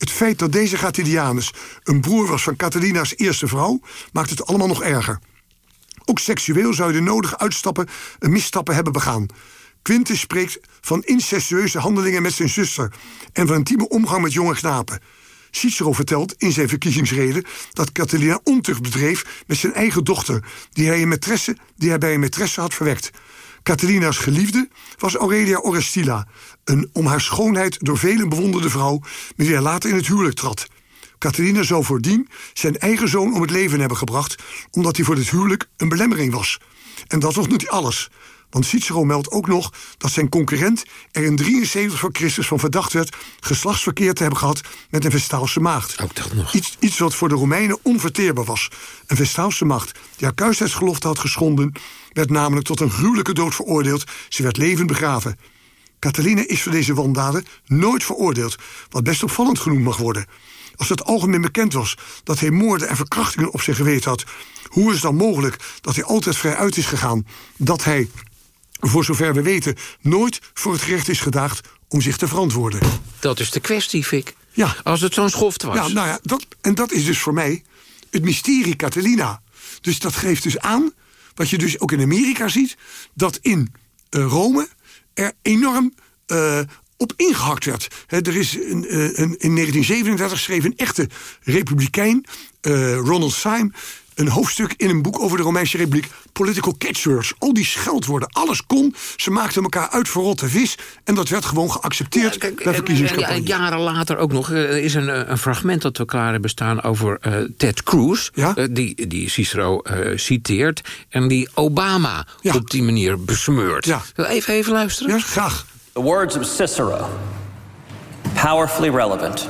Speaker 31: Het feit dat deze Gatilianus een broer was van Catalina's eerste vrouw, maakt het allemaal nog erger. Ook seksueel zou hij de nodige uitstappen en misstappen hebben begaan. Quintus spreekt van incestueuze handelingen met zijn zuster en van intieme omgang met jonge knapen. Cicero vertelt in zijn verkiezingsrede dat Catalina ontucht bedreef met zijn eigen dochter, die hij, een die hij bij een maîtresse had verwekt. Catalina's geliefde was Aurelia Orestilla, een om haar schoonheid door velen bewonderde vrouw, met wie hij later in het huwelijk trad. Catalina zou voordien zijn eigen zoon om het leven hebben gebracht, omdat hij voor dit huwelijk een belemmering was. En dat was niet alles. Want Cicero meldt ook nog dat zijn concurrent er in 73 voor Christus van verdacht werd geslachtsverkeer te hebben gehad met een Vestaalse maagd.
Speaker 30: Ook dat nog.
Speaker 31: Iets, iets wat voor de Romeinen onverteerbaar was. Een Vestaalse maagd die haar kuisheidsgelofte had geschonden, werd namelijk tot een gruwelijke dood veroordeeld. Ze werd levend begraven. Catalina is voor deze wandaden nooit veroordeeld, wat best opvallend genoemd mag worden. Als het algemeen bekend was dat hij moorden en verkrachtingen op zich geweten had, hoe is het dan mogelijk dat hij altijd vrij uit is gegaan? Dat hij, voor zover we weten, nooit voor het gerecht is gedaagd om zich te verantwoorden?
Speaker 30: Dat is de kwestie, Fik.
Speaker 31: Ja.
Speaker 30: Als het zo'n schoft was.
Speaker 31: Ja, nou ja, dat, en dat is dus voor mij het mysterie Catalina. Dus dat geeft dus aan, wat je dus ook in Amerika ziet, dat in eh, Rome er enorm eh, op ingehakt werd. Er is een, eh, een, in 1937 schreef een echte republikein, Ronald Syme, een hoofdstuk in een boek over de Romeinse Republiek. Political catchwords. Al die scheldwoorden. Alles kon. Ze maakten elkaar uit voor rotte vis. En dat werd gewoon geaccepteerd bij
Speaker 30: En,
Speaker 31: verkiezingscampagne.
Speaker 30: jaren later ook nog. eh, Er is een, eh, een fragment dat we klaar hebben staan over eh, Ted Cruz. die, die Cicero citeert. En die Obama op die manier besmeurt. Even, even luisteren.
Speaker 31: Ja, graag.
Speaker 32: The words of Cicero, powerfully relevant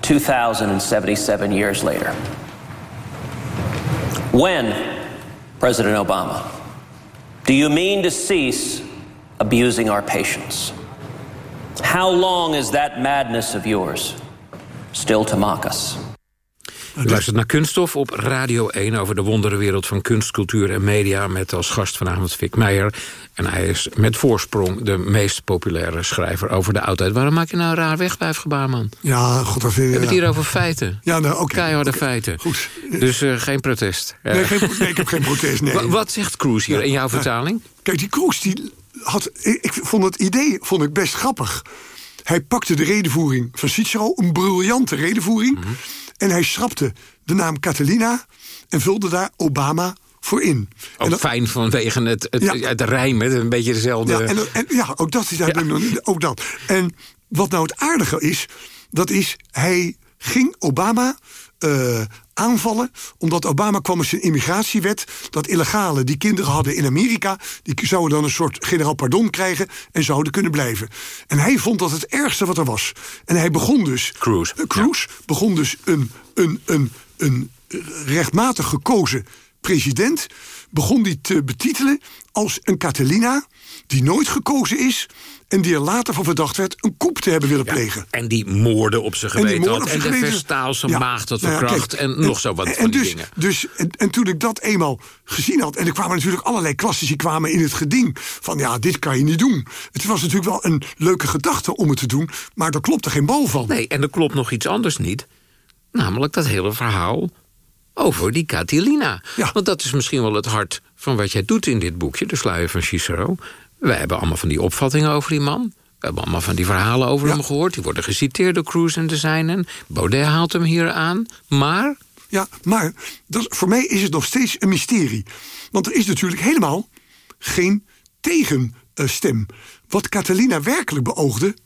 Speaker 32: 2,077 years later. When, President Obama, do you mean to cease abusing our patience? How long is that madness of yours still to mock us?
Speaker 30: U luistert naar Kunststof op Radio 1 over de wonderenwereld van kunst, cultuur en media... met als gast vanavond Vic Meijer. En hij is met voorsprong de meest populaire schrijver over de oudheid. Waarom maak je nou een raar wegwijfgebaar, man?
Speaker 31: Ja, god, dat vind
Speaker 30: We hebben het hier over feiten.
Speaker 31: Ja, nou, oké.
Speaker 30: Keiharde feiten.
Speaker 31: Goed.
Speaker 30: Dus eh, geen protest.
Speaker 31: Nee, geen, pro- nee, ik heb geen protest, nee.
Speaker 30: Wa- Wat zegt Cruz hier
Speaker 31: Ja,
Speaker 30: in jouw
Speaker 31: ja.
Speaker 30: vertaling?
Speaker 31: Kijk, die Kroes die had. Ik ik vond het idee vond ik best grappig. Hij pakte de redenvoering van Cicero, een briljante redenvoering.
Speaker 30: Mhm.
Speaker 31: En hij schrapte de naam Catalina en vulde daar Obama voor in.
Speaker 30: Ook fijn vanwege het, het,
Speaker 31: Ja.
Speaker 30: het rijmen. Een beetje dezelfde...
Speaker 31: Ja, en, en, ja ook dat is niet- ook dat. En wat nou het aardige is, dat is hij ging Obama eh, aanvallen omdat Obama kwam met zijn immigratiewet dat illegalen die kinderen hadden in Amerika die zouden dan een soort generaal pardon krijgen en zouden kunnen blijven. En hij vond dat het ergste wat er was. En hij begon dus
Speaker 30: Cruz,
Speaker 31: Cruz begon dus een een een een rechtmatig gekozen president begon die te betitelen als een Catalina die nooit gekozen is en die er later van verdacht werd een coup te hebben willen plegen.
Speaker 30: En die moorden op zijn geweten had. En de
Speaker 31: geweten.
Speaker 30: Verstaalse
Speaker 31: Ja,
Speaker 30: maagd had
Speaker 31: nou ja,
Speaker 30: verkracht. en, nog zo wat
Speaker 31: en
Speaker 30: van die
Speaker 31: dus,
Speaker 30: dingen.
Speaker 31: Dus, en, en toen ik dat eenmaal gezien had... en er kwamen natuurlijk allerlei klassici kwamen in het geding... van ja, dit kan je niet doen. Het was natuurlijk wel een leuke gedachte om het te doen... maar daar klopte geen bal van.
Speaker 30: Nee, en er klopt nog iets anders niet. Namelijk dat hele verhaal over die Catilina. Want dat is misschien wel het hart van wat jij doet in dit boekje... De Sluier van Cicero. Wij hebben allemaal van die opvattingen over die man. We hebben allemaal van die verhalen over hem gehoord. Die worden geciteerd door Cruz en de zijnen. Baudet haalt hem hier aan. Maar...
Speaker 31: Ja, maar dat, voor mij is het nog steeds een mysterie. Want er is natuurlijk helemaal geen tegenstem. Wat Catalina werkelijk beoogde,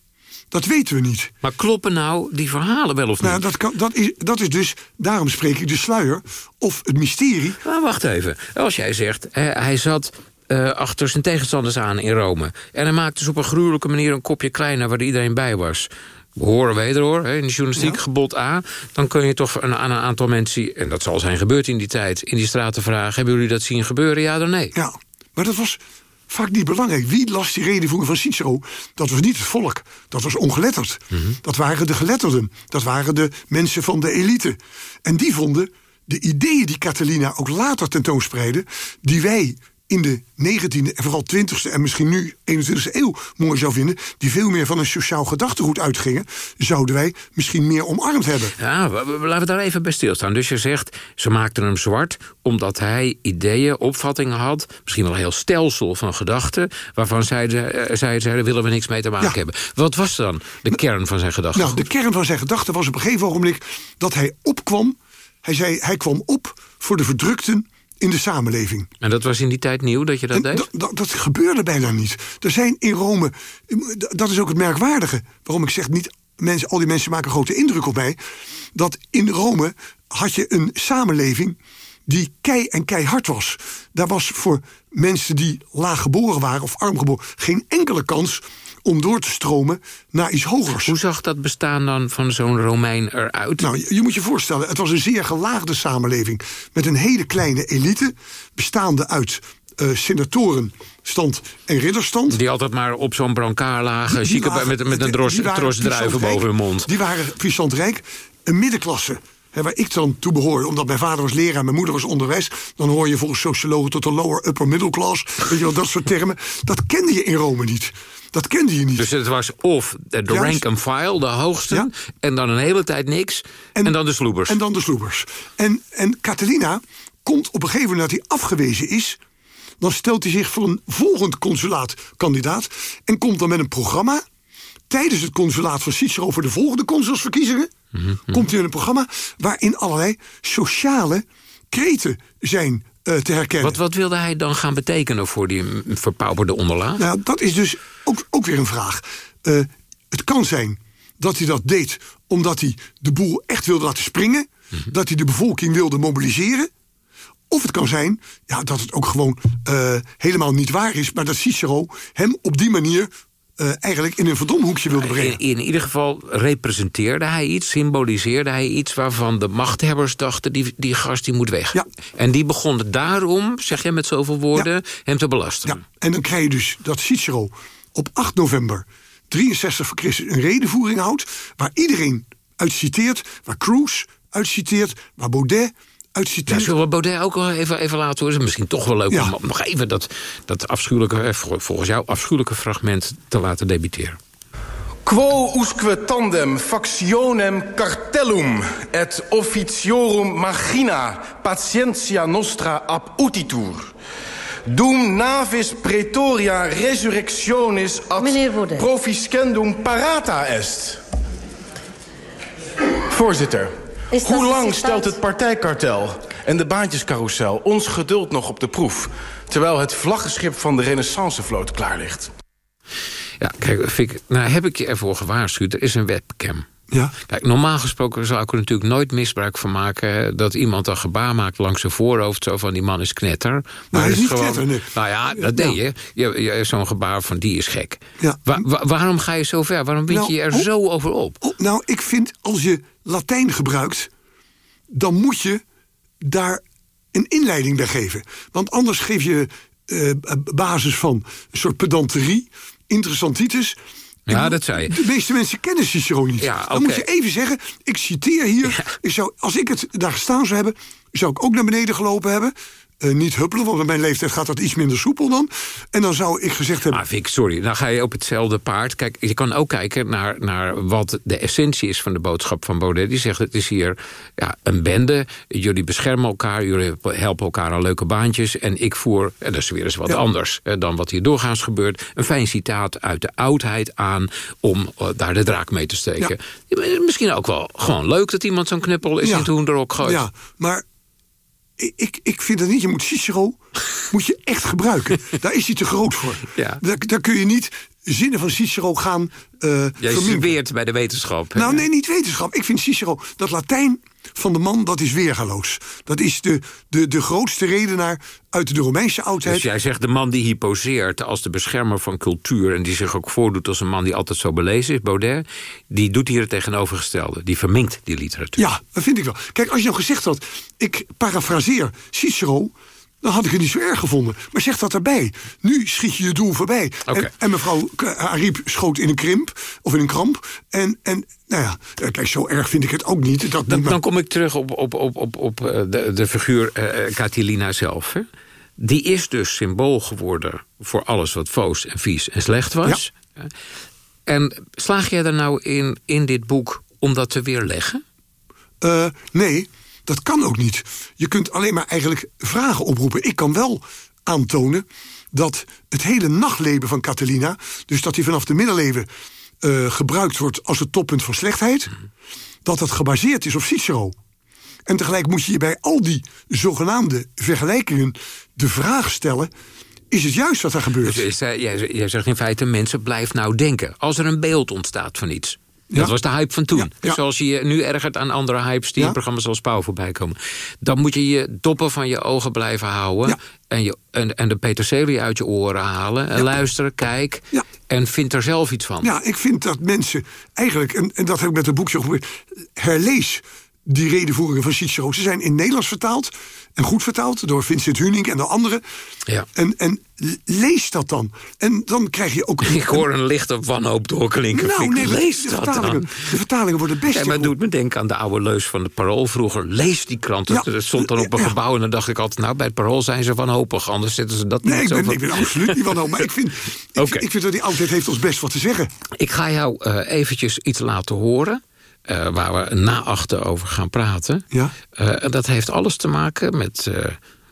Speaker 31: dat weten we niet.
Speaker 30: Maar kloppen nou die verhalen wel of niet?
Speaker 31: Nou, dat, kan, dat, is, dat is dus, daarom spreek ik de sluier of het mysterie.
Speaker 30: Maar wacht even. Als jij zegt, hij zat eh, achter zijn tegenstanders aan in Rome... en hij maakte dus op een gruwelijke manier een kopje kleiner... waar iedereen bij was... We horen wederhoor, hè, in de journalistiek, gebod A... dan kun je toch een, aan een aantal mensen... en dat zal zijn gebeurd in die tijd, in die straten vragen... hebben jullie dat zien gebeuren, ja dan nee?
Speaker 31: Ja, maar dat was vaak niet belangrijk. Wie las die redenvoering van Cicero? Dat was niet het volk. Dat was ongeletterd. Dat waren de geletterden. Dat waren de mensen van de elite. En die vonden de ideeën die Catalina ook later tentoonspreidde... die wij in de 19e en vooral 20e en misschien nu 21e eeuw mooi zou vinden... die veel meer van een sociaal gedachtegoed uitgingen... zouden wij misschien meer omarmd hebben.
Speaker 30: Ja, we- we- laten we daar even bij stilstaan. Dus je zegt, ze maakten hem zwart omdat hij ideeën, opvattingen had... misschien wel een heel stelsel van gedachten... waarvan zeiden, eh, zeiden, zeiden willen we niks mee te maken hebben. Wat was dan de kern van zijn gedachten?
Speaker 31: Nou, de kern van zijn gedachte was op een gegeven ogenblik dat hij opkwam. Hij zei, hij kwam op voor de verdrukten in de samenleving.
Speaker 30: En dat was in die tijd nieuw dat je dat deed?
Speaker 31: dat, dat, dat gebeurde bijna niet. Er zijn in Rome, dat is ook het merkwaardige, waarom ik zeg niet, mensen, al die mensen maken grote indruk op mij, dat in Rome had je een samenleving die kei en keihard was. Daar was voor mensen die laag geboren waren of arm geboren geen enkele kans om door te stromen naar iets hogers.
Speaker 30: Hoe zag dat bestaan dan van zo'n Romein eruit?
Speaker 31: Nou, je, je moet je voorstellen, het was een zeer gelaagde samenleving... met een hele kleine elite, bestaande uit eh senatoren, stand en ridderstand.
Speaker 30: Die altijd maar op zo'n brancard lagen,
Speaker 31: Die
Speaker 30: met, met een dros,
Speaker 31: waren
Speaker 30: druiven boven hun mond.
Speaker 31: Die waren puissant rijk. Een middenklasse, hè, waar ik dan toe behoorde... omdat mijn vader was leraar en mijn moeder was onderwijs... dan hoor je volgens sociologen tot de lower upper middle class. Weet je wel, dat soort termen. Dat kende je in Rome niet. Dat kende je niet.
Speaker 30: Dus het was of de,
Speaker 31: Juist.
Speaker 30: rank and file, de hoogste... en dan een hele tijd niks, en, dan de sloebers.
Speaker 31: En dan de sloebers. En, en Catalina komt op een gegeven moment dat hij afgewezen is... dan stelt hij zich voor een volgend consulaatkandidaat... en komt dan met een programma... tijdens het consulaat van Cicero voor de volgende consulsverkiezingen... komt hij met een programma waarin allerlei sociale kreten zijn te herkennen.
Speaker 30: Wat, wat wilde hij dan gaan betekenen voor die verpauperde onderlaag?
Speaker 31: Nou, dat is dus ook, ook weer een vraag. Eh, het kan zijn dat hij dat deed omdat hij de boel echt wilde laten springen.
Speaker 30: Mhm.
Speaker 31: Dat hij de bevolking wilde mobiliseren. Of het kan zijn ja, dat het ook gewoon eh, helemaal niet waar is... maar dat Cicero hem op die manier eh, eigenlijk in een verdomhoekje wilde brengen.
Speaker 30: In, in ieder geval representeerde hij iets, symboliseerde hij iets... waarvan de machthebbers dachten, die, die gast die moet weg. En die begonnen daarom, zeg jij met zoveel woorden, hem te belasteren.
Speaker 31: Ja, en dan krijg je dus dat Cicero op 8 november 63 voor Christus een redenvoering houdt... waar iedereen uit citeert, waar Cruz uit citeert, waar Baudet uit
Speaker 30: Ja, zullen we Baudet ook wel even, even laten horen? Is misschien toch wel leuk
Speaker 31: Ja.
Speaker 30: om nog even dat, dat afschuwelijke, eh, vol- volgens jou afschuwelijke fragment te laten debiteren.
Speaker 33: Quo usque tandem factionem cartellum et officiorum machina patientia nostra ab utitur. Dum navis praetoria resurrectionis ad proficendum parata est. Voorzitter, hoe lang stelt het partijkartel en de baantjescarousel ons geduld nog op de proef... terwijl het vlaggenschip van de renaissancevloot klaar ligt?
Speaker 30: Ja, kijk, Fik, nou heb ik je ervoor gewaarschuwd. Er is een webcam.
Speaker 31: Ja.
Speaker 30: Kijk, normaal gesproken zou ik er natuurlijk nooit misbruik van maken... dat iemand een gebaar maakt langs zijn voorhoofd... zo van die man is knetter. Maar
Speaker 31: hij is niet
Speaker 30: gewoon-
Speaker 31: knetter, nee.
Speaker 30: Nou ja, dat deed je. je, je Zo'n gebaar van die is gek.
Speaker 31: Ja.
Speaker 30: Wa- wa- waarom ga je zo ver? Waarom wind
Speaker 31: Nou,
Speaker 30: je er
Speaker 31: oh,
Speaker 30: zo over op?
Speaker 31: oh, nou, ik vind als je Latijn gebruikt... dan moet je daar een inleiding bij geven. Want anders geef je eh, basis van een soort pedanterie, interessantitis...
Speaker 30: Ja, dat zei je.
Speaker 31: De meeste mensen kennen Cicero niet.
Speaker 30: Ja,
Speaker 31: Dan
Speaker 30: oké.
Speaker 31: moet je even zeggen, ik citeer hier. Ik zou, als ik het daar gestaan zou hebben... zou ik ook naar beneden gelopen hebben. Eh, niet huppelen, want met mijn leeftijd gaat dat iets minder soepel dan. En dan zou ik gezegd hebben...
Speaker 30: Maar Vic, sorry, dan ga je op hetzelfde paard. Kijk, je kan ook kijken naar, naar wat de essentie is van de boodschap van Baudet. Die zegt, het is hier ja, een bende. Jullie beschermen elkaar, jullie helpen elkaar aan leuke baantjes. En ik voer, en dat is weer eens wat anders eh, dan wat hier doorgaans gebeurt... een fijn citaat uit de oudheid aan om eh, daar de draak mee te steken. Misschien ook wel gewoon leuk dat iemand zo'n knuppel is in het hoenderok gooit.
Speaker 31: Ja, maar ik- ik, vind dat niet. Je moet Cicero moet je echt gebruiken. Daar is hij te groot voor.
Speaker 30: Ja.
Speaker 31: Daar, daar kun je niet zinnen van Cicero gaan eh
Speaker 30: Jij bij de wetenschap. hè?
Speaker 31: Nou, nee, niet wetenschap. Ik vind Cicero, dat Latijn van de man, dat is weergaloos. Dat is de, de, de grootste redenaar uit de Romeinse oudheid.
Speaker 30: Dus jij zegt de man die hier poseert als de beschermer van cultuur... en die zich ook voordoet als een man die altijd zo belezen is, Baudet... die doet hier het tegenovergestelde. Die verminkt die literatuur.
Speaker 31: Ja, dat vind ik wel. Kijk, als je nou gezegd had, ik parafraseer Cicero... dan had ik het niet zo erg gevonden. Maar zeg dat erbij. Nu schiet je je doel voorbij. En, en mevrouw Ariep schoot in een krimp, of in een kramp. En, en nou ja, eh, kijk, zo erg vind ik het ook niet. Dat
Speaker 30: Dan,
Speaker 31: niet
Speaker 30: dan kom ik terug op, op, op, op, op eh, de, de figuur eh Catilina zelf. Hè? Die is dus symbool geworden voor alles wat foos en vies en slecht was. En slaag jij er nou in, in dit boek om dat te weerleggen?
Speaker 31: Eh, nee, dat kan ook niet. Je kunt alleen maar eigenlijk vragen oproepen. Ik kan wel aantonen dat het hele nachtleven van Catalina... dus dat hij vanaf de middeleeuwen eh, gebruikt wordt als het toppunt van slechtheid... dat dat gebaseerd is op Cicero. En tegelijk moet je je bij al die zogenaamde vergelijkingen de vraag stellen... is het juist wat er gebeurt?
Speaker 30: Dus jij, zegt in feite, mensen, blijf nou denken. Als er een beeld ontstaat van iets.
Speaker 31: Ja.
Speaker 30: Dat was de hype van toen.
Speaker 31: ja.
Speaker 30: Zoals je je nu ergert aan andere hypes die in programma's zoals Pauw voorbij komen. Dan moet je je doppen van je ogen blijven houden. En, je, en, en de peterselie uit je oren halen. En luisteren, kijk. En vind er zelf iets van.
Speaker 31: Ja, ik vind dat mensen eigenlijk, en, en dat heb ik met het boekje geprobeerd... herlees die redenvoeringen van Cicero. Ze zijn in Nederlands vertaald en goed vertaald... door Vincent Huning en door anderen.
Speaker 30: Ja.
Speaker 31: En, en lees dat dan. En dan krijg je ook...
Speaker 30: Ik hoor een lichte wanhoop doorklinken.
Speaker 31: Nou, nee,
Speaker 30: lees
Speaker 31: de
Speaker 30: dat
Speaker 31: vertalingen,
Speaker 30: dan.
Speaker 31: de vertalingen worden best...
Speaker 30: Ja, maar het doet me denken aan de oude leus van de Parool vroeger. Lees die krant.
Speaker 31: Ja.
Speaker 30: Stond dan op een gebouw en dan dacht ik altijd... nou, bij het Parool zijn ze wanhopig. Anders zetten ze dat
Speaker 31: Nee,
Speaker 30: niet zo van-
Speaker 31: ik ben absoluut niet wanhopig. Maar ik vind, ik, ik vind dat die oudheid heeft ons best wat te zeggen.
Speaker 30: Ik ga jou eh, eventjes iets laten horen... eh, waar we na achter over gaan praten.
Speaker 31: Ja?
Speaker 30: Eh, en dat heeft alles te maken met, eh,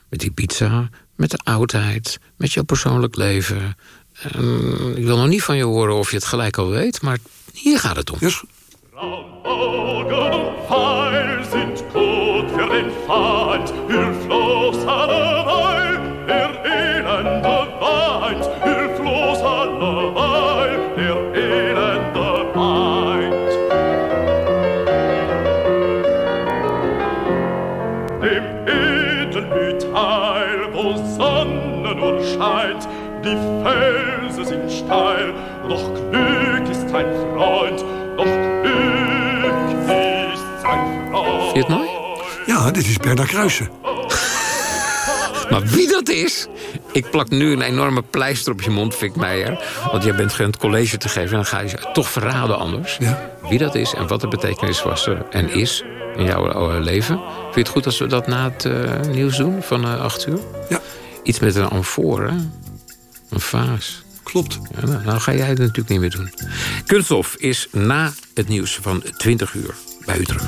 Speaker 30: met die pizza... met de oudheid, met jouw persoonlijk leven. En ik wil nog niet van je horen of je het gelijk al weet... maar hier gaat het om.
Speaker 34: Augen und Pfeil sind gut für den Feind,
Speaker 31: dit is Bernard Kruijsen.
Speaker 30: Maar wie dat is? Ik plak nu een enorme pleister op je mond, Vic Meijer. Want jij bent gewend college te geven en dan ga je ze toch verraden anders. Wie dat is en wat de betekenis was er en is in jouw eh, leven. Vind je het goed als we dat na het eh, nieuws doen van uh, 8 uur?
Speaker 31: Ja.
Speaker 30: Iets met een amfoor, hè? Een vaas.
Speaker 31: Klopt.
Speaker 30: Ja, nou, nou ga jij het natuurlijk niet meer doen. Kunststof is na het nieuws van 20 uur bij u terug.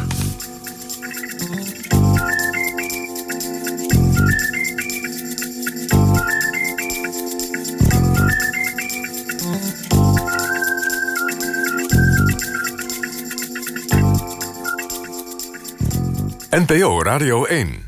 Speaker 15: NPO Radio 1.